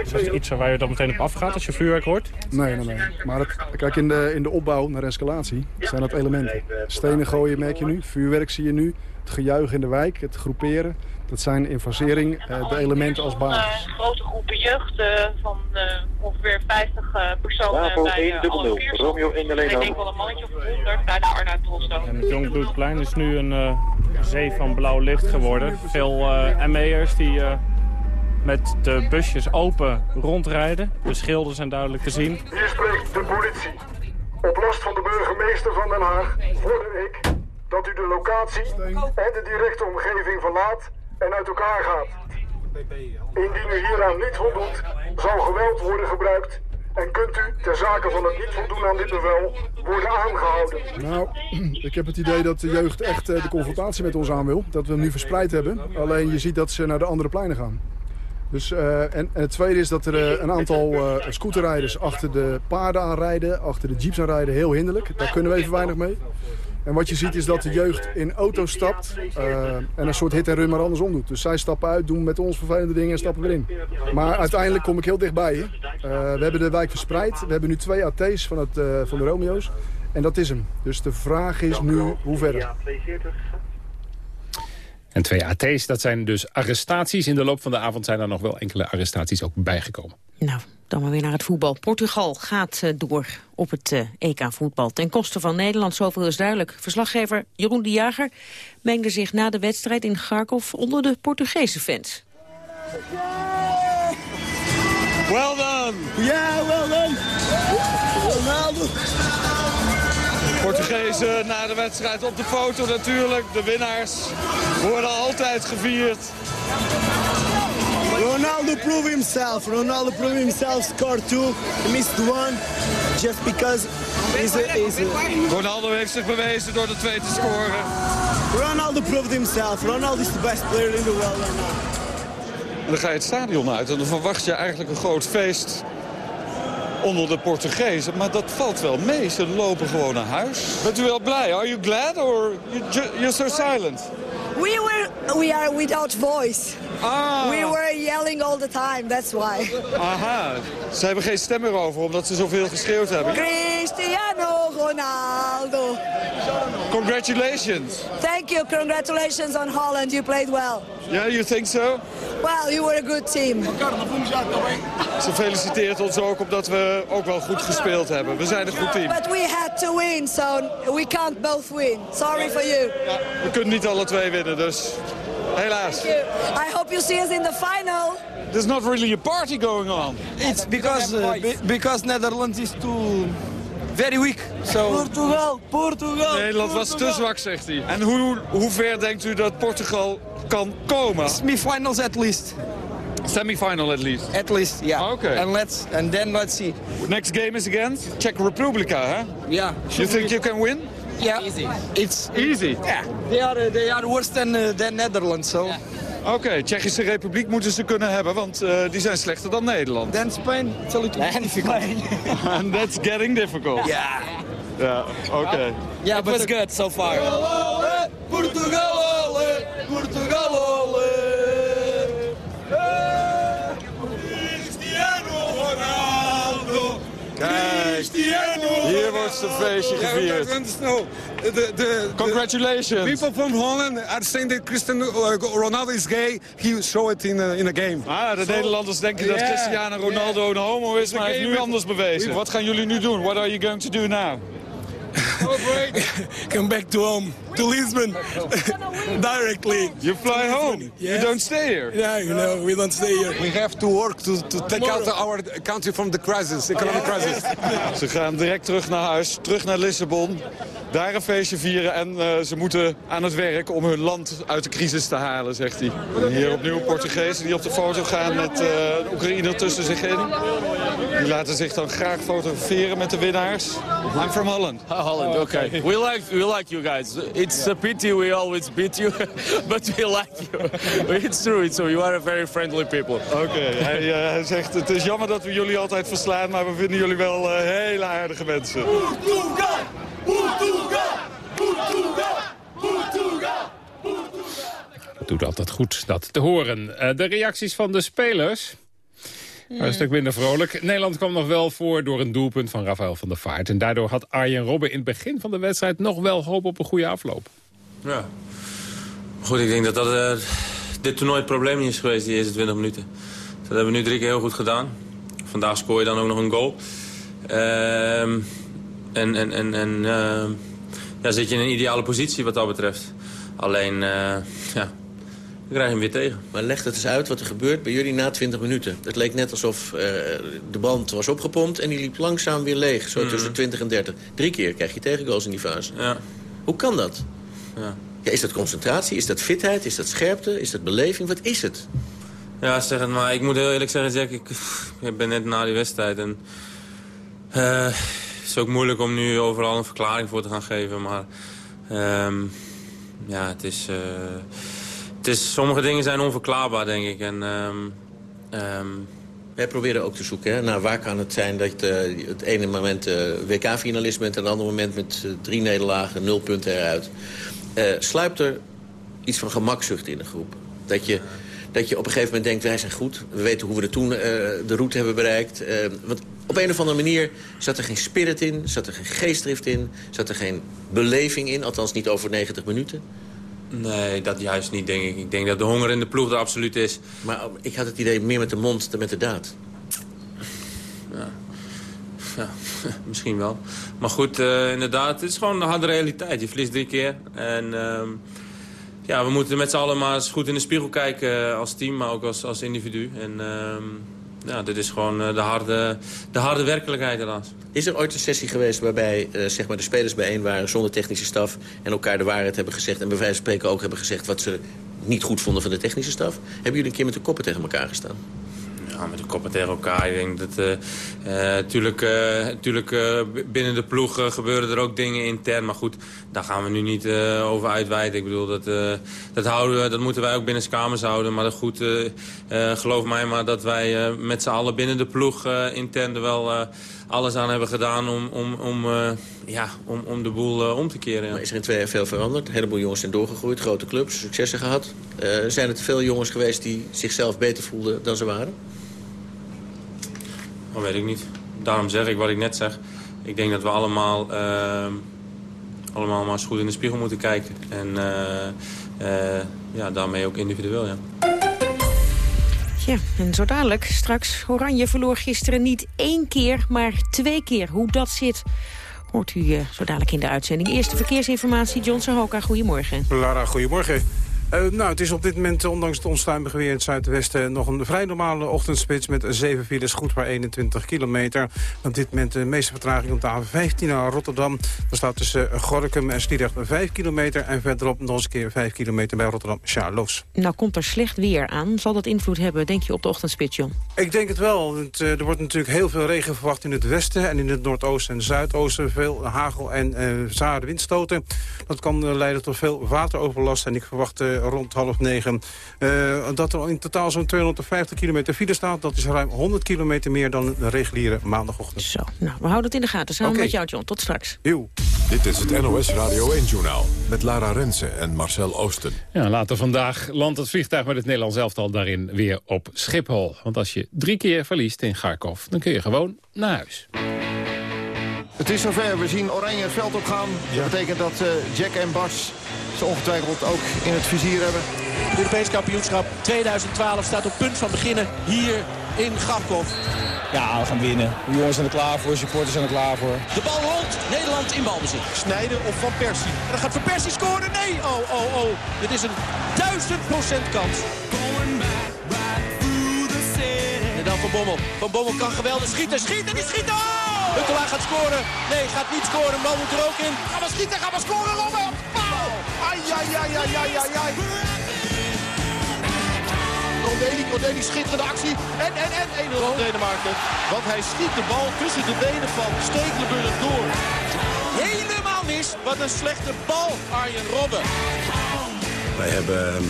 Is dat iets waar je dan meteen op afgaat als je vuurwerk hoort? Nee, nee, nee. Maar het, kijk, in de, in de opbouw naar escalatie zijn dat elementen. Stenen gooien merk je nu, vuurwerk zie je nu, het gejuich in de wijk, het groeperen. Dat zijn in fasering uh, de elementen als basis. Uh, grote groepen jeugd uh, van ongeveer 50 personen Bravo bij 1 dubbel Romeo 1 alleen Ik denk wel een mannetje of 100 bij de Arnoud Drosto. En het Jongbloedplein is nu een zee van blauw licht geworden. Veel ME'ers die met de busjes open rondrijden. De schilden zijn duidelijk te zien. Hier spreekt de politie. Op last van de burgemeester van Den Haag vorder ik dat u de locatie en de directe omgeving verlaat en uit elkaar gaat. Indien u hieraan niet voldoet, zal geweld worden gebruikt en kunt u ter zake van het niet voldoen aan dit bevel worden aangehouden. Nou, [clears throat] ik heb het idee dat de jeugd echt de confrontatie met ons aan wil. Dat we hem nu verspreid hebben. Alleen je ziet dat ze naar de andere pleinen gaan. Dus, uh, en, het tweede is dat er uh, een aantal scooterrijders achter de paarden aanrijden, achter de jeeps aanrijden, heel hinderlijk. Daar kunnen we even weinig mee. En wat je ziet is dat de jeugd in auto's stapt en een soort hit en run maar andersom doet. Dus zij stappen uit, doen met ons vervelende dingen en stappen weer in. Maar uiteindelijk kom ik heel dichtbij je. we hebben de wijk verspreid. We hebben nu twee AT's van, het, van de Romeo's. En dat is hem. Dus de vraag is nu hoe verder. En twee AT's, dat zijn dus arrestaties. In de loop van de avond zijn er nog wel enkele arrestaties ook bijgekomen. Nou, dan maar weer naar het voetbal. Portugal gaat uh, door op het uh, EK-voetbal. Ten koste van Nederland, zoveel is duidelijk. Verslaggever Jeroen de Jager mengde zich na de wedstrijd in Kharkov onder de Portugese fans. Well done! Yeah, well done! Ronaldo! Portugezen na de wedstrijd op de foto natuurlijk. De winnaars worden altijd gevierd. Ronaldo proved himself. Ronaldo proved himself. Scored two. Missed one. Just because he's a, he's a... Ronaldo heeft zich bewezen door de twee te scoren. Ronaldo proved himself. Ronaldo is the best player in the world right now. En dan ga je het stadion uit en dan verwacht je eigenlijk een groot feest onder de Portugezen. Maar dat valt wel mee. Ze lopen gewoon naar huis. Bent u wel blij? Are you glad or you're so silent? We were we are without voice. Ah. We were yelling all the time, that's why. Aha. Ze hebben geen stem meer over omdat ze zoveel geschreeuwd hebben. Cristiano Ronaldo. Congratulations. Thank you. Congratulations on Holland. You played well. Yeah, you think so? Well, you were a good team. Ze feliciteert ons ook omdat we ook wel goed gespeeld hebben. We zijn een goed team. But we had to win, so we can't both win. Sorry for you. Ja, we kunnen niet alle twee winnen, dus helaas. Thank you. I hope you see us in the final. There's not really a party going on. It's because uh, because Netherlands is too very weak. So... Portugal, Portugal. Nederland was te zwak, zegt hij. En hoe, hoe ver denkt u dat Portugal kan komen? Semi-finals at least. Semi-final at least? At least, yeah. Okay. And let's and then let's see. Next game is against Czech Republica, huh? Yeah. You think you can win? Yeah. Easy. It's easy. Yeah. They are they are worse than uh, than Netherlands, so. Yeah. Oké, okay, Tsjechische Republiek moeten ze kunnen hebben, want uh, die zijn slechter dan Nederland. Then Spain, bit difficult. And that's getting difficult. Yeah. Yeah, okay. Yeah, it was good so far. Portugal, een feestje gevierd. The, the, Congratulations. People from Holland are saying that Cristiano Ronaldo is gay. He show it in a, in a game. Ah, de so, Nederlanders denken yeah, dat Cristiano Ronaldo yeah. een homo is, maar hij heeft nu anders bewezen. Wat gaan jullie nu doen? What are you going to do now? [laughs] Come back to home, to Lisbon, [laughs] directly. You fly home? Yes. You don't stay here? Yeah, you know, we don't stay here. We have to work to, to take out our country from the crisis, economic crisis. [laughs] Ze gaan direct terug naar huis, terug naar Lissabon. Daar een feestje vieren en uh, ze moeten aan het werk om hun land uit de crisis te halen, zegt hij. En hier opnieuw Portugezen die op de foto gaan met uh, Oekraïne tussen zich in. Die laten zich dan graag fotograferen met de winnaars. I'm from Holland. Holland, okay. We like we like you guys. It's a pity we always beat you, [laughs] but we like you. It's true, it's true. You are a very friendly people. Oké, hij, uh, hij, zegt het is jammer dat we jullie altijd verslaan, maar we vinden jullie wel uh, hele aardige mensen. Portugal! Portugal! Portugal! Portugal! Het doet altijd goed dat te horen. Uh, de reacties van de spelers... Een stuk minder vrolijk. Nederland kwam nog wel voor door een doelpunt van Rafael van der Vaart. En daardoor had Arjen Robben in het begin van de wedstrijd nog wel hoop op een goede afloop. Ja. Goed, ik denk dat dat uh, dit toernooi het probleem is geweest, die eerste 20 minuten. Dat hebben we nu drie keer heel goed gedaan. Vandaag scoor je dan ook nog een goal. Uh, en en, en, en uh, ja, zit je in een ideale positie wat dat betreft. Alleen, uh, ja, we krijgen hem weer tegen. Maar leg het eens uit wat er gebeurt bij jullie na 20 minuten. Het leek net alsof uh, de band was opgepompt en die liep langzaam weer leeg. Zo mm. tussen 20 en 30. Drie keer krijg je tegengoals in die fase. Ja. Hoe kan dat? Ja. Ja, is dat concentratie? Is dat fitheid? Is dat scherpte? Is dat beleving? Wat is het? Ja, zeg het maar. Ik moet heel eerlijk zeggen, Jack, ik, ik ben net na die wedstrijd. En, uh, het is ook moeilijk om nu overal een verklaring voor te gaan geven. Maar um, ja, het is... Uh, het is, sommige dingen zijn onverklaarbaar, denk ik. En, um. Wij proberen ook te zoeken hè, naar waar kan het zijn dat je uh, het ene moment uh, WK-finalist bent... en het andere moment met uh, drie nederlagen, nul punten eruit. sluipt er iets van gemakzucht in de groep? Dat je, dat je op een gegeven moment denkt, wij zijn goed. We weten hoe we er toen de route hebben bereikt. want op een of andere manier zat er geen spirit in, zat er geen geestdrift in... zat er geen beleving in, althans niet over 90 minuten... Nee, dat juist niet, denk ik. Ik denk dat de honger in de ploeg er absoluut is. Maar ik had het idee meer met de mond dan met de daad. Ja, ja [laughs] misschien wel. Maar goed, uh, inderdaad, het is gewoon een harde realiteit. Je verliest drie keer. En uh, ja, we moeten met z'n allen maar eens goed in de spiegel kijken als team, maar ook als, als individu. En uh, ja, dit is gewoon de harde, de harde werkelijkheid helaas. Is er ooit een sessie geweest waarbij uh, zeg maar de spelers bijeen waren... zonder technische staf en elkaar de waarheid hebben gezegd... en bij wijze van spreken ook hebben gezegd wat ze niet goed vonden van de technische staf? Hebben jullie een keer met de koppen tegen elkaar gestaan? Ja, met de koppen tegen elkaar. Ik denk dat... Natuurlijk uh, uh, uh, binnen de ploeg gebeuren er ook dingen intern. Maar goed, daar gaan we nu niet over uitweiden. Ik bedoel, dat, dat, houden we, dat moeten wij ook binnen kamers houden. Maar goed, geloof mij maar dat wij met z'n allen binnen de ploeg intern er wel alles aan hebben gedaan om, om, om, ja, om, om de boel om te keren. Maar is er in twee jaar veel veranderd? Een heleboel jongens zijn doorgegroeid, grote clubs, successen gehad. Uh, zijn er veel jongens geweest die zichzelf beter voelden dan ze waren? Dat weet ik niet. Daarom zeg ik wat ik net zeg. Ik denk dat we allemaal, allemaal maar eens goed in de spiegel moeten kijken. En ja, daarmee ook individueel, ja. Ja, en zo dadelijk, straks, Oranje verloor gisteren niet één keer, maar twee keer. Hoe dat zit, hoort u uh, zo dadelijk in de uitzending. Eerste verkeersinformatie, John Sahoka, goedemorgen. Lara, goedemorgen. Uh, nou, het is op dit moment, ondanks het onstuimige weer in het zuidwesten... nog een vrij normale ochtendspits met 7 files, goed voor 21 kilometer. Op dit moment de meeste vertraging op de A15 naar Rotterdam. Er staat tussen Gorkum en Sliedrecht 5 kilometer... en verderop nog eens een keer 5 kilometer bij rotterdam Charloes. Nou komt er slecht weer aan. Zal dat invloed hebben, denk je, op de ochtendspits, John? Ik denk het wel. Want, uh, er wordt natuurlijk heel veel regen verwacht in het westen... en in het noordoosten en zuidoosten. Veel hagel en uh, zware windstoten. Dat kan leiden tot veel wateroverlast. En ik verwacht rond half negen. Uh, dat er in totaal zo'n 250 kilometer file staat. Dat is ruim 100 kilometer meer dan de reguliere maandagochtend. Zo, nou, we houden het in de gaten. Samen okay. met jou, John. Tot straks. Yo. Dit is het NOS Radio 1-journaal met Lara Rensen en Marcel Oosten. Ja, later vandaag landt het vliegtuig met het Nederlands elftal daarin weer op Schiphol. Want als je drie keer verliest in Kharkov, dan kun je gewoon naar huis. Het is zover. We zien Oranje het veld opgaan. Ja. Dat betekent dat uh, Jack en Bas ze ongetwijfeld ook in het vizier hebben. Het Europees kampioenschap 2012 staat op punt van beginnen hier in Garkov. Ja, we gaan winnen. De jongens zijn er klaar voor, supporters zijn er klaar voor. De bal rond, Nederland in balbezit. Snijden of Van Persie. En dan gaat Van Persie scoren. Nee, oh, oh, oh. Dit is een duizend procent kans. En dan Van Bommel. Van Bommel kan geweldig schieten. Schieten, die schiet. Oh! Huntelaar gaat scoren. Nee, gaat niet scoren. Bal moet er ook in. Gaan we schieten, gaan we scoren, Robben. Ai, ai, ai, ai, ai, ai, ai. Schitterende actie. En, en, en, 1-0 Denemarken. Want hij schiet de bal tussen de benen van Stekelenburg door. Helemaal mis. Wat een slechte bal, Arjen Robben. Wij hebben ehm,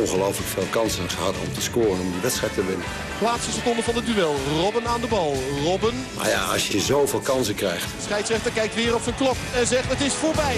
ongelooflijk veel kansen gehad om te scoren, om de wedstrijd te winnen. Laatste seconde van het duel. Robben aan de bal. Robben. Maar ja, als je zoveel kansen krijgt... De scheidsrechter kijkt weer op zijn klok en zegt het is voorbij.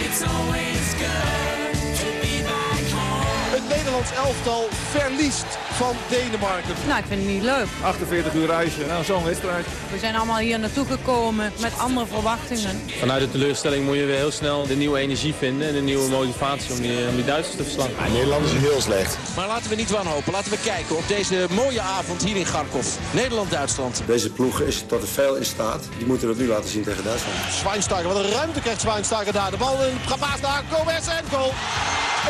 Nederlands elftal verliest van Denemarken. Nou, ik vind het niet leuk. 48 uur reizen, nou zo'n wedstrijd. We zijn allemaal hier naartoe gekomen met andere verwachtingen. Vanuit de teleurstelling moet je weer heel snel de nieuwe energie vinden en de nieuwe motivatie om die, om die Duitsers te verslaan. Ja, Nederland is heel slecht. Maar laten we niet wanhopen. Laten we kijken op deze mooie avond hier in Kharkov. Nederland-Duitsland. Deze ploeg is tot er veel in staat. Die moeten dat nu laten zien tegen Duitsland. Schweinsteiger, wat een ruimte krijgt Schweinsteiger daar. De bal in gepaast naar Gomez en goal.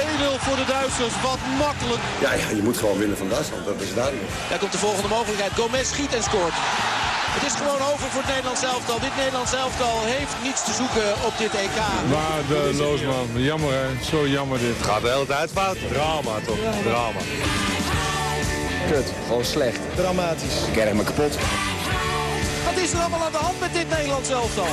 1-0 voor de Duitsers, wat makkelijk. Ja, ja, je moet gewoon winnen van Duitsland, dat is duidelijk. Daar komt de volgende mogelijkheid. Gomez schiet en scoort. Het is gewoon over voor het Nederlands elftal. Dit Nederlands elftal heeft niets te zoeken op dit EK. Waardeloos man, jammer hè, zo jammer dit. Gaat de hele tijd fout. Drama toch, drama. Kut, gewoon slecht. Dramatisch. Ik erg me kapot. Wat is er allemaal aan de hand met dit Nederlands elftal?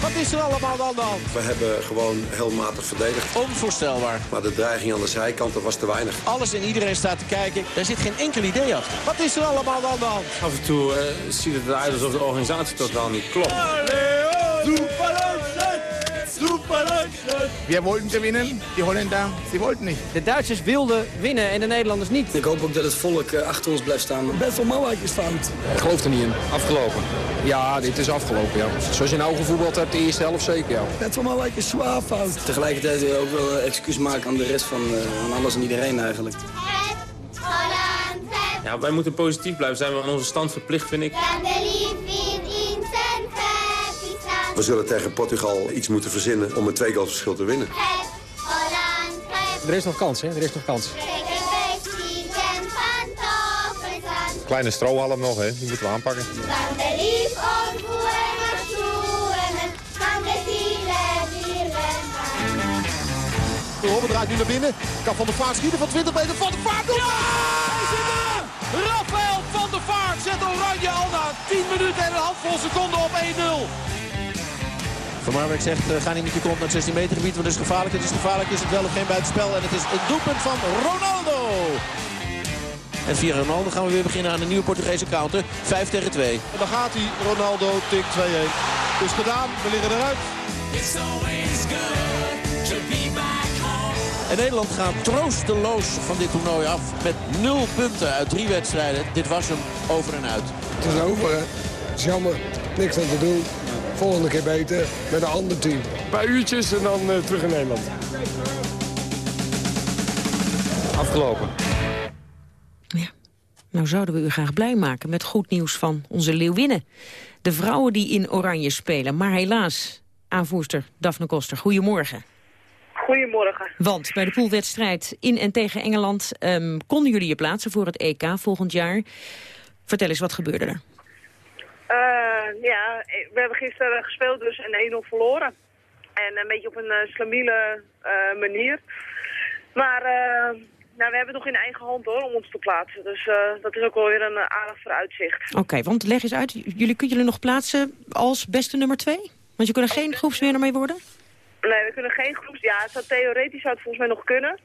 Wat is er allemaal aan de hand? We hebben gewoon heel matig verdedigd. Onvoorstelbaar. Maar de dreiging aan de zijkant, dat was te weinig. Alles en iedereen staat te kijken. Daar zit geen enkel idee achter. Wat is er allemaal aan de hand? Af en toe eh, ziet het eruit alsof de organisatie totaal niet klopt. Wir wollten gewinnen, die Holländer, sie wollten niet. De Duitsers wilden winnen en de Nederlanders niet. Ik hoop ook dat het volk eh, achter ons blijft staan. Best wel Mouwijk is fout. Ik geloof er niet in. Afgelopen. Ja, dit is afgelopen, ja. Zoals je nou gevoetbald hebt, de eerste helft zeker, ja. Best wel Mouwijk is zwaar fout. Tegelijkertijd wil je ook wel een excuus maken aan de rest van, uh, aan alles en iedereen eigenlijk. Ja, wij moeten positief blijven. Zijn we aan onze stand verplicht, vind ik. We zullen tegen Portugal iets moeten verzinnen om een twee goals verschil te winnen. Er is nog kans, hè? Er is nog kans. Kleine strohalm nog, hè. Die moeten we aanpakken. Robben draait nu naar binnen. Kan Van der Vaart schieten van 20 meter. Van der Vaart! Ja! Rafael van der Vaart zet Oranje al na 10 minuten en een handvol seconden op 1-0. Van Marwijk zegt, uh, ga niet met je kont naar het 16 meter gebied, want het is gevaarlijk. Het is gevaarlijk, is het wel of geen buitenspel. En het is een doelpunt van Ronaldo. En via Ronaldo gaan we weer beginnen aan een nieuwe Portugese counter. 5 tegen 2. En dan gaat hij, Ronaldo, tik 2-1. Is gedaan, we liggen eruit. En Nederland gaat troosteloos van dit toernooi af met 0 punten uit drie wedstrijden. Dit was hem over en uit. Het is over, hè. Het is jammer. Niks aan te doen. Volgende keer beter met een ander team. Een paar uurtjes en dan uh, terug in Nederland. Afgelopen. Nou zouden we u graag blij maken met goed nieuws van onze Leeuwinnen. De vrouwen die in oranje spelen. Maar helaas, aanvoerster Daphne Koster, goedemorgen. Goedemorgen. Want bij de poolwedstrijd in en tegen Engeland... Um, konden jullie je plaatsen voor het EK volgend jaar. Vertel eens, wat gebeurde er? Uh, ja, we hebben gisteren gespeeld dus en 1-0 verloren. En een beetje op een uh, slamiele uh, manier. Maar nou, we hebben het nog in eigen hand hoor, om ons te plaatsen. Dus dat is ook wel weer een aardig vooruitzicht. Oké, okay, want leg eens uit. Jullie, kunnen jullie nog plaatsen als beste nummer 2? Want je kunt er geen groepswinnaar mee worden? Nee, we kunnen geen groeps... Ja, het zou, theoretisch zou het volgens mij nog kunnen.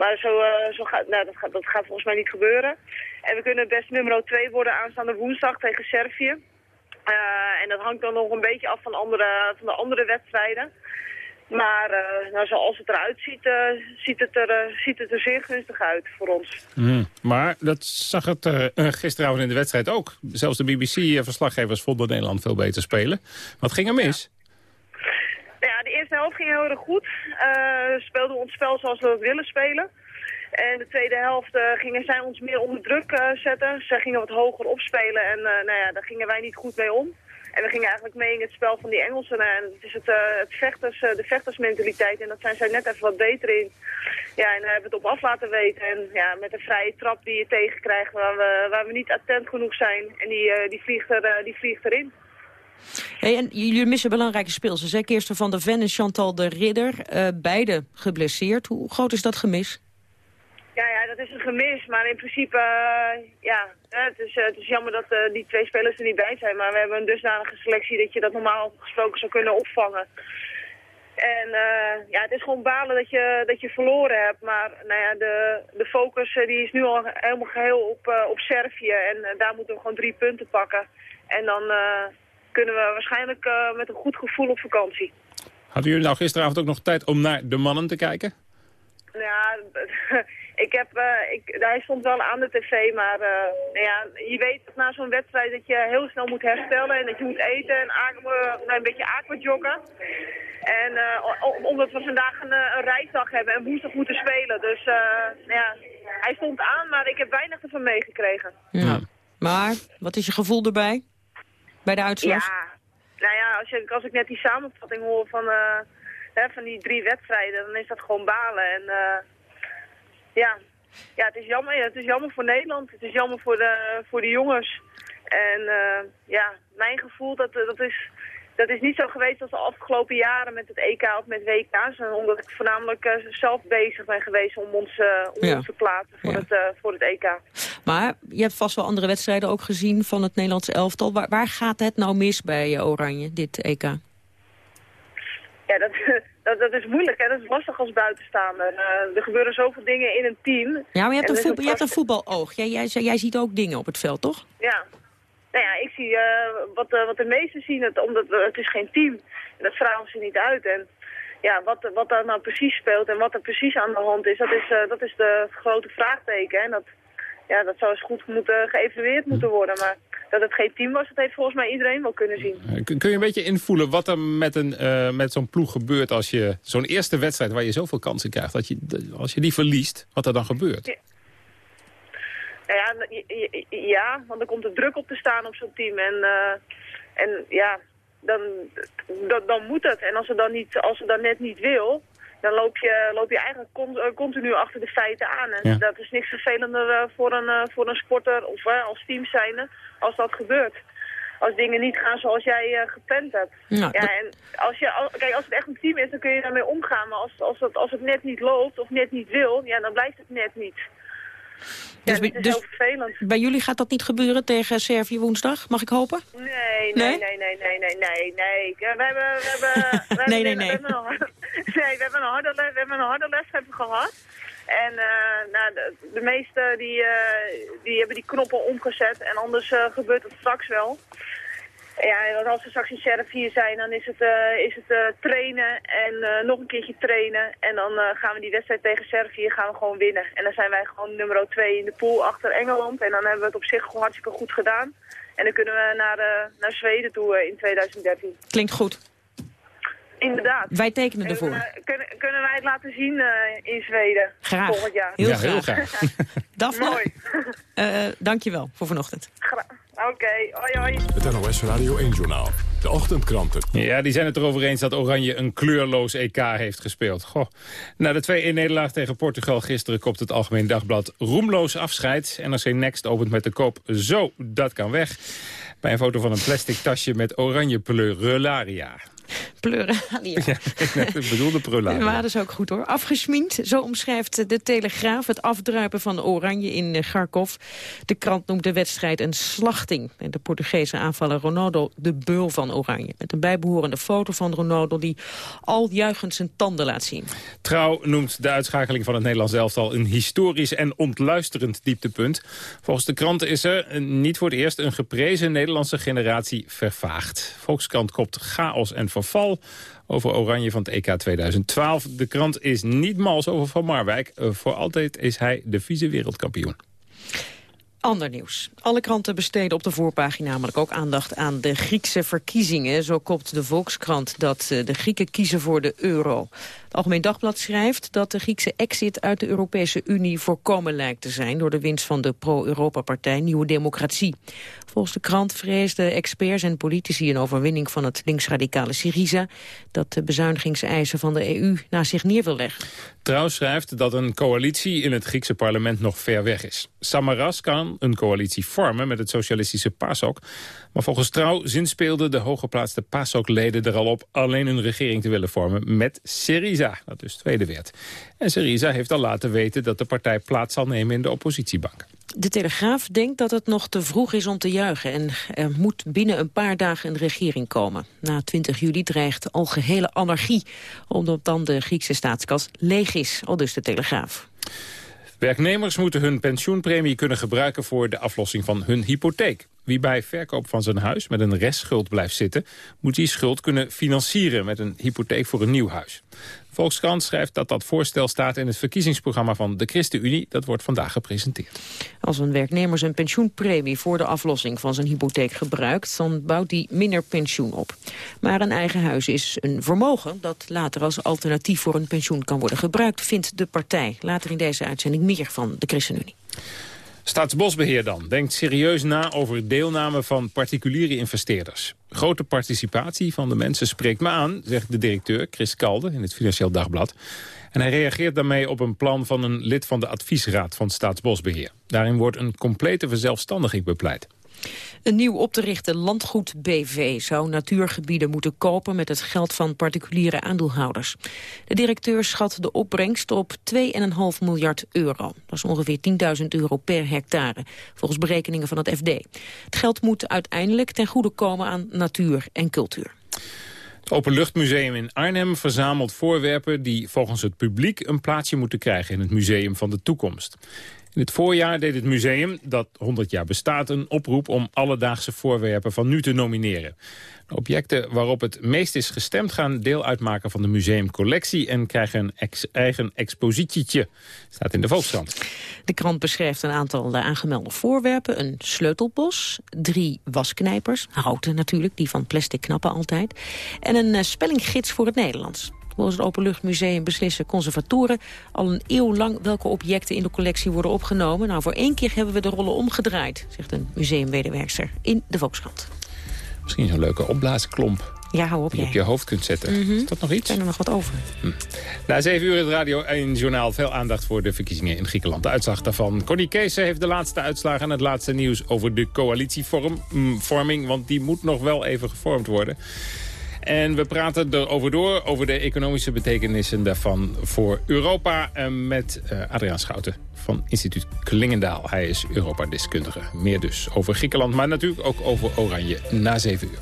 Maar zo, uh, zo gaat, nou, dat, gaat, dat gaat volgens mij niet gebeuren. En we kunnen best nummer 2 worden aanstaande woensdag tegen Servië. Uh, en dat hangt dan nog een beetje af van, andere, van de andere wedstrijden. Maar uh, nou, zoals het eruit ziet, ziet, het er, ziet het er zeer gunstig uit voor ons. Mm, maar dat zag het gisteravond in de wedstrijd ook. Zelfs de BBC-verslaggevers vonden Nederland veel beter spelen. Wat ging er mis? Ja. Ja, de eerste helft ging heel erg goed. Uh, we speelden ons spel zoals we het willen spelen. En de tweede helft uh, gingen zij ons meer onder druk uh, zetten. Zij gingen wat hoger opspelen en nou ja, daar gingen wij niet goed mee om. En we gingen eigenlijk mee in het spel van die Engelsen. En het is het, het vechters, de vechtersmentaliteit en dat zijn zij net even wat beter in. Ja, en hebben het op af laten weten. En ja, met een vrije trap die je tegenkrijgt waar we, waar we niet attent genoeg zijn. En die, die, vliegt, er, die vliegt erin. Hey, en jullie missen belangrijke speelsters? Kirsten van der Ven en Chantal de Ridder. Beide geblesseerd. Hoe groot is dat gemis? Ja, ja, dat is een gemis. Maar in principe, uh, ja, het is, uh, het is jammer dat uh, die twee spelers er niet bij zijn. Maar we hebben een dusdanige selectie dat je dat normaal gesproken zou kunnen opvangen. En ja, het is gewoon balen dat je, dat je verloren hebt. Maar nou ja, de, de focus die is nu al helemaal geheel op, op Servië. En daar moeten we gewoon drie punten pakken. En dan kunnen we waarschijnlijk met een goed gevoel op vakantie. Hadden jullie nou gisteravond ook nog tijd om naar de mannen te kijken? Ja, [laughs] ik heb, uh, ik, hij stond wel aan de tv, maar uh, nou ja, je weet dat na zo'n wedstrijd dat je heel snel moet herstellen en dat je moet eten en nou, een beetje aquajoggen. En uh, omdat we vandaag een, een reisdag hebben en woensdag moeten spelen. Dus nou ja, hij stond aan, maar ik heb weinig ervan meegekregen. Ja. Maar, wat is je gevoel erbij? Bij de uitslag? Ja, nou ja, als, je, als ik net die samenvatting hoor van, hè, van die drie wedstrijden, dan is dat gewoon balen. En ja, ja, het is jammer. Ja, het is jammer voor Nederland. Het is jammer voor de, voor de jongens. En uh, ja, mijn gevoel, dat, dat, is, dat is niet zo geweest als de afgelopen jaren met het EK of met WK's. Omdat ik voornamelijk uh, zelf bezig ben geweest om ons, uh, om ja. ons te plaatsen voor, ja. het, voor het EK. Maar je hebt vast wel andere wedstrijden ook gezien van het Nederlandse elftal. Waar, waar gaat het nou mis bij Oranje, dit EK? Ja, dat, dat, dat, is moeilijk, hè? dat is lastig als buitenstaander. Uh, er gebeuren zoveel dingen in een team. Ja, maar je hebt, een, voetbal, je hebt een voetbaloog. Jij, jij, jij ziet ook dingen op het veld, toch? Ja. Nou ja, ik zie uh, wat, uh, wat de meesten zien, het, omdat het is geen team. En dat vragen ze niet uit. En ja, wat, wat daar nou precies speelt en wat er precies aan de hand is, dat is, dat is de grote vraagteken. En dat, ja, dat zou eens goed moeten, geëvalueerd moeten worden. Maar dat het geen team was, dat heeft volgens mij iedereen wel kunnen zien. Eh, kun, kun je een beetje invoelen wat er met, een, uh, met zo'n ploeg gebeurt... als je zo'n eerste wedstrijd waar je zoveel kansen krijgt... Dat je, als je die verliest, wat er dan gebeurt? Ja. Ja, ja, want dan komt er druk op te staan op zo'n team. En, uh, en ja, dan, dan, dan moet het. En als ze dan, niet, als ze dan net niet wil, dan loop je, loop je eigenlijk continu achter de feiten aan. En dat is niks vervelender voor, een, voor een sporter of als team zijnde als dat gebeurt. Als dingen niet gaan zoals jij uh, gepland hebt. Ja, ja en als, je, als, kijk, als het echt een team is, dan kun je daarmee omgaan. Maar als, als, het, als het net niet loopt of net niet wil, ja, dan blijft het net niet. Dus, is dus heel vervelend. bij jullie gaat dat niet gebeuren tegen Servië woensdag, mag ik hopen? Nee, nee, nee, nee, nee, nee, nee, nee. nee. We hebben, we hebben, we [laughs] nee, nee, nee. We hebben een, [laughs] nee, we hebben een harde les, we hebben een harde les hebben gehad. En uh, nou, de, de meesten die, uh, die hebben die knoppen omgezet en anders uh, gebeurt het straks wel. Ja, want als we straks in Servië zijn, dan is het, is het trainen en nog een keertje trainen. En dan gaan we die wedstrijd tegen Servië gaan we gewoon winnen. En dan zijn wij gewoon nummer 2 in de pool achter Engeland. En dan hebben we het op zich gewoon hartstikke goed gedaan. En dan kunnen we naar, naar Zweden toe in 2013. Klinkt goed. Inderdaad. Wij tekenen en, ervoor. Uh, kunnen, kunnen wij het laten zien uh, in Zweden graag. volgend jaar? Heel ja, graag. Heel graag. [laughs] Daphne, Mooi. uh, dankjewel voor vanochtend. Oké, okay. hoi hoi. Het NOS Radio 1-journaal. De ochtendkranten. Ja, die zijn het erover eens dat Oranje een kleurloos EK heeft gespeeld. Goh. Na de 2-1-nederlaag tegen Portugal gisteren kopt het Algemeen Dagblad roemloos afscheid. NRC Next opent met de koop Zo, dat kan weg. Bij een foto van een plastic tasje met oranje pleurularia. Pleuralia. [laughs] Ja, [laughs] ik bedoelde pleuralia. Maar dat is ook goed hoor. Afgesminkt, zo omschrijft de Telegraaf het afdruipen van Oranje in Kharkov. De krant noemt de wedstrijd een slachting. En de Portugese aanvaller Ronaldo de beul van Oranje. Met een bijbehorende foto van Ronaldo die al juichend zijn tanden laat zien. Trouw noemt de uitschakeling van het Nederlands elftal een historisch en ontluisterend dieptepunt. Volgens de krant is er niet voor het eerst een geprezen Nederlandse generatie vervaagd. Volkskrant kopt chaos en verval over Oranje van het EK 2012. De krant is niet mals over Van Marwijk. voor altijd is hij de vice-wereldkampioen. Ander nieuws. Alle kranten besteden op de voorpagina namelijk ook aandacht aan de Griekse verkiezingen. Zo kopt de Volkskrant dat de Grieken kiezen voor de euro. Het Algemeen Dagblad schrijft dat de Griekse exit uit de Europese Unie voorkomen lijkt te zijn door de winst van de pro-Europa-partij Nieuwe Democratie. Volgens de krant vreesden experts en politici een overwinning van het linksradicale Syriza dat de bezuinigingseisen van de EU naast zich neer wil leggen. Trouw schrijft dat een coalitie in het Griekse parlement nog ver weg is. Samaras kan een coalitie vormen met het socialistische PASOK. Maar volgens Trouw zinspeelden de hooggeplaatste PASOK-leden er al op alleen een regering te willen vormen met Syriza, dat dus tweede werd. En Syriza heeft al laten weten dat de partij plaats zal nemen in de oppositiebank. De Telegraaf denkt dat het nog te vroeg is om te juichen... en er moet binnen een paar dagen een regering komen. Na 20 juli dreigt algehele anarchie... omdat dan de Griekse staatskas leeg is, al dus de Telegraaf. Werknemers moeten hun pensioenpremie kunnen gebruiken... voor de aflossing van hun hypotheek. Wie bij verkoop van zijn huis met een restschuld blijft zitten... moet die schuld kunnen financieren met een hypotheek voor een nieuw huis. Volkskrant schrijft dat dat voorstel staat in het verkiezingsprogramma van de ChristenUnie. Dat wordt vandaag gepresenteerd. Als een werknemer zijn pensioenpremie voor de aflossing van zijn hypotheek gebruikt, dan bouwt hij minder pensioen op. Maar een eigen huis is een vermogen dat later als alternatief voor een pensioen kan worden gebruikt, vindt de partij. Later in deze uitzending meer van de ChristenUnie. Staatsbosbeheer dan denkt serieus na over deelname van particuliere investeerders. Grote participatie van de mensen spreekt me aan, zegt de directeur Chris Kalde in het Financieel Dagblad. En hij reageert daarmee op een plan van een lid van de adviesraad van Staatsbosbeheer. Daarin wordt een complete verzelfstandiging bepleit. Een nieuw op te richten landgoed BV zou natuurgebieden moeten kopen met het geld van particuliere aandeelhouders. De directeur schat de opbrengst op 2,5 miljard euro. Dat is ongeveer 10.000 euro per hectare, volgens berekeningen van het FD. Het geld moet uiteindelijk ten goede komen aan natuur en cultuur. Het Openluchtmuseum in Arnhem verzamelt voorwerpen die volgens het publiek een plaatsje moeten krijgen in het Museum van de Toekomst. In het voorjaar deed het museum, dat 100 jaar bestaat, een oproep om alledaagse voorwerpen van nu te nomineren. De objecten waarop het meest is gestemd gaan deel uitmaken van de museumcollectie en krijgen een eigen expositietje. Staat in de Volkskrant. De krant beschrijft een aantal aangemelde voorwerpen. Een sleutelbos, drie wasknijpers, houten natuurlijk, die van plastic knappen altijd. En een eh, spellinggids voor het Nederlands. Volgens het Openluchtmuseum beslissen conservatoren al een eeuw lang welke objecten in de collectie worden opgenomen. Nou, voor één keer hebben we de rollen omgedraaid, zegt een museummedewerkster in de Volkskrant. Misschien zo'n leuke opblaasklomp. Ja, hou op Die je op je hoofd kunt zetten. Mhm. Is dat nog iets? Zijn er nog wat over? Hm. Na zeven uur het Radio 1 Journaal. Veel aandacht voor de verkiezingen in Griekenland. De uitslag daarvan. Connie Kees heeft de laatste uitslagen en het laatste nieuws over de coalitievorming. Want die moet nog wel even gevormd worden. En we praten erover door, over de economische betekenissen daarvan voor Europa... eh, met uh, Adriaan Schouten van instituut Klingendaal. Hij is Europa-deskundige. Meer dus over Griekenland, maar natuurlijk ook over Oranje na 7 uur.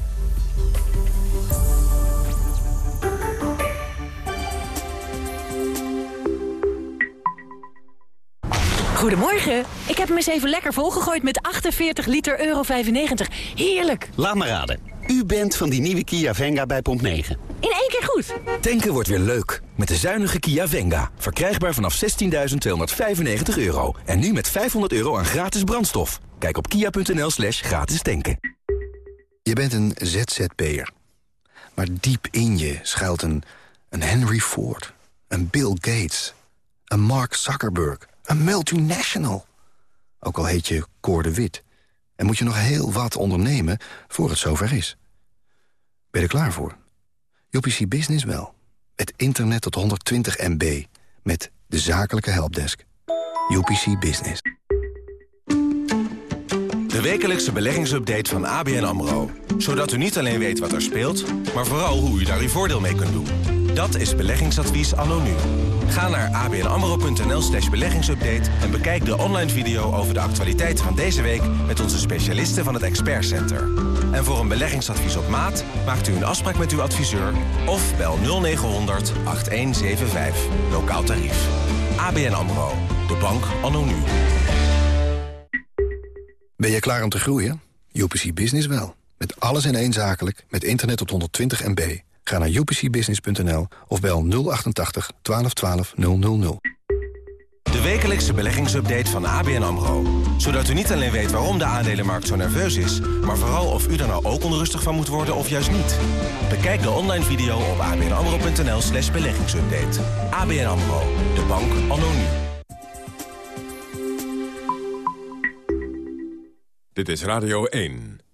Goedemorgen. Ik heb hem eens even lekker volgegooid met 48 liter euro 95. Heerlijk. Laat maar raden. U bent van die nieuwe Kia Venga bij Pomp 9. In één keer goed. Tanken wordt weer leuk. Met de zuinige Kia Venga. Verkrijgbaar vanaf 16.295 euro. En nu met 500 euro aan gratis brandstof. Kijk op kia.nl slash gratis tanken. Je bent een ZZP'er. Maar diep in je schuilt een, een Henry Ford. Een Bill Gates. Een Mark Zuckerberg. Een multinational. Ook al heet je Cor de Wit. En moet je nog heel wat ondernemen voor het zover is. Ben je er klaar voor? UPC Business wel. Het internet tot 120 MB. Met de zakelijke helpdesk. UPC Business. De wekelijkse beleggingsupdate van ABN AMRO. Zodat u niet alleen weet wat er speelt, maar vooral hoe u daar uw voordeel mee kunt doen. Dat is beleggingsadvies anno nu. Ga naar abnamro.nl slash beleggingsupdate... en bekijk de online video over de actualiteiten van deze week... met onze specialisten van het Expert Center. En voor een beleggingsadvies op maat... maakt u een afspraak met uw adviseur... of bel 0900 8175. Lokaal tarief. ABN AMRO. De bank anno nu. Ben je klaar om te groeien? UPC Business wel. Met alles in één zakelijk, met internet tot 120 MB. Ga naar upcbusiness.nl of bel 088 1212 000. De wekelijkse beleggingsupdate van ABN AMRO. Zodat u niet alleen weet waarom de aandelenmarkt zo nerveus is... maar vooral of u er nou ook onrustig van moet worden of juist niet. Bekijk de online video op abnamro.nl slash beleggingsupdate. ABN AMRO, de bank anno nu. Dit is Radio 1.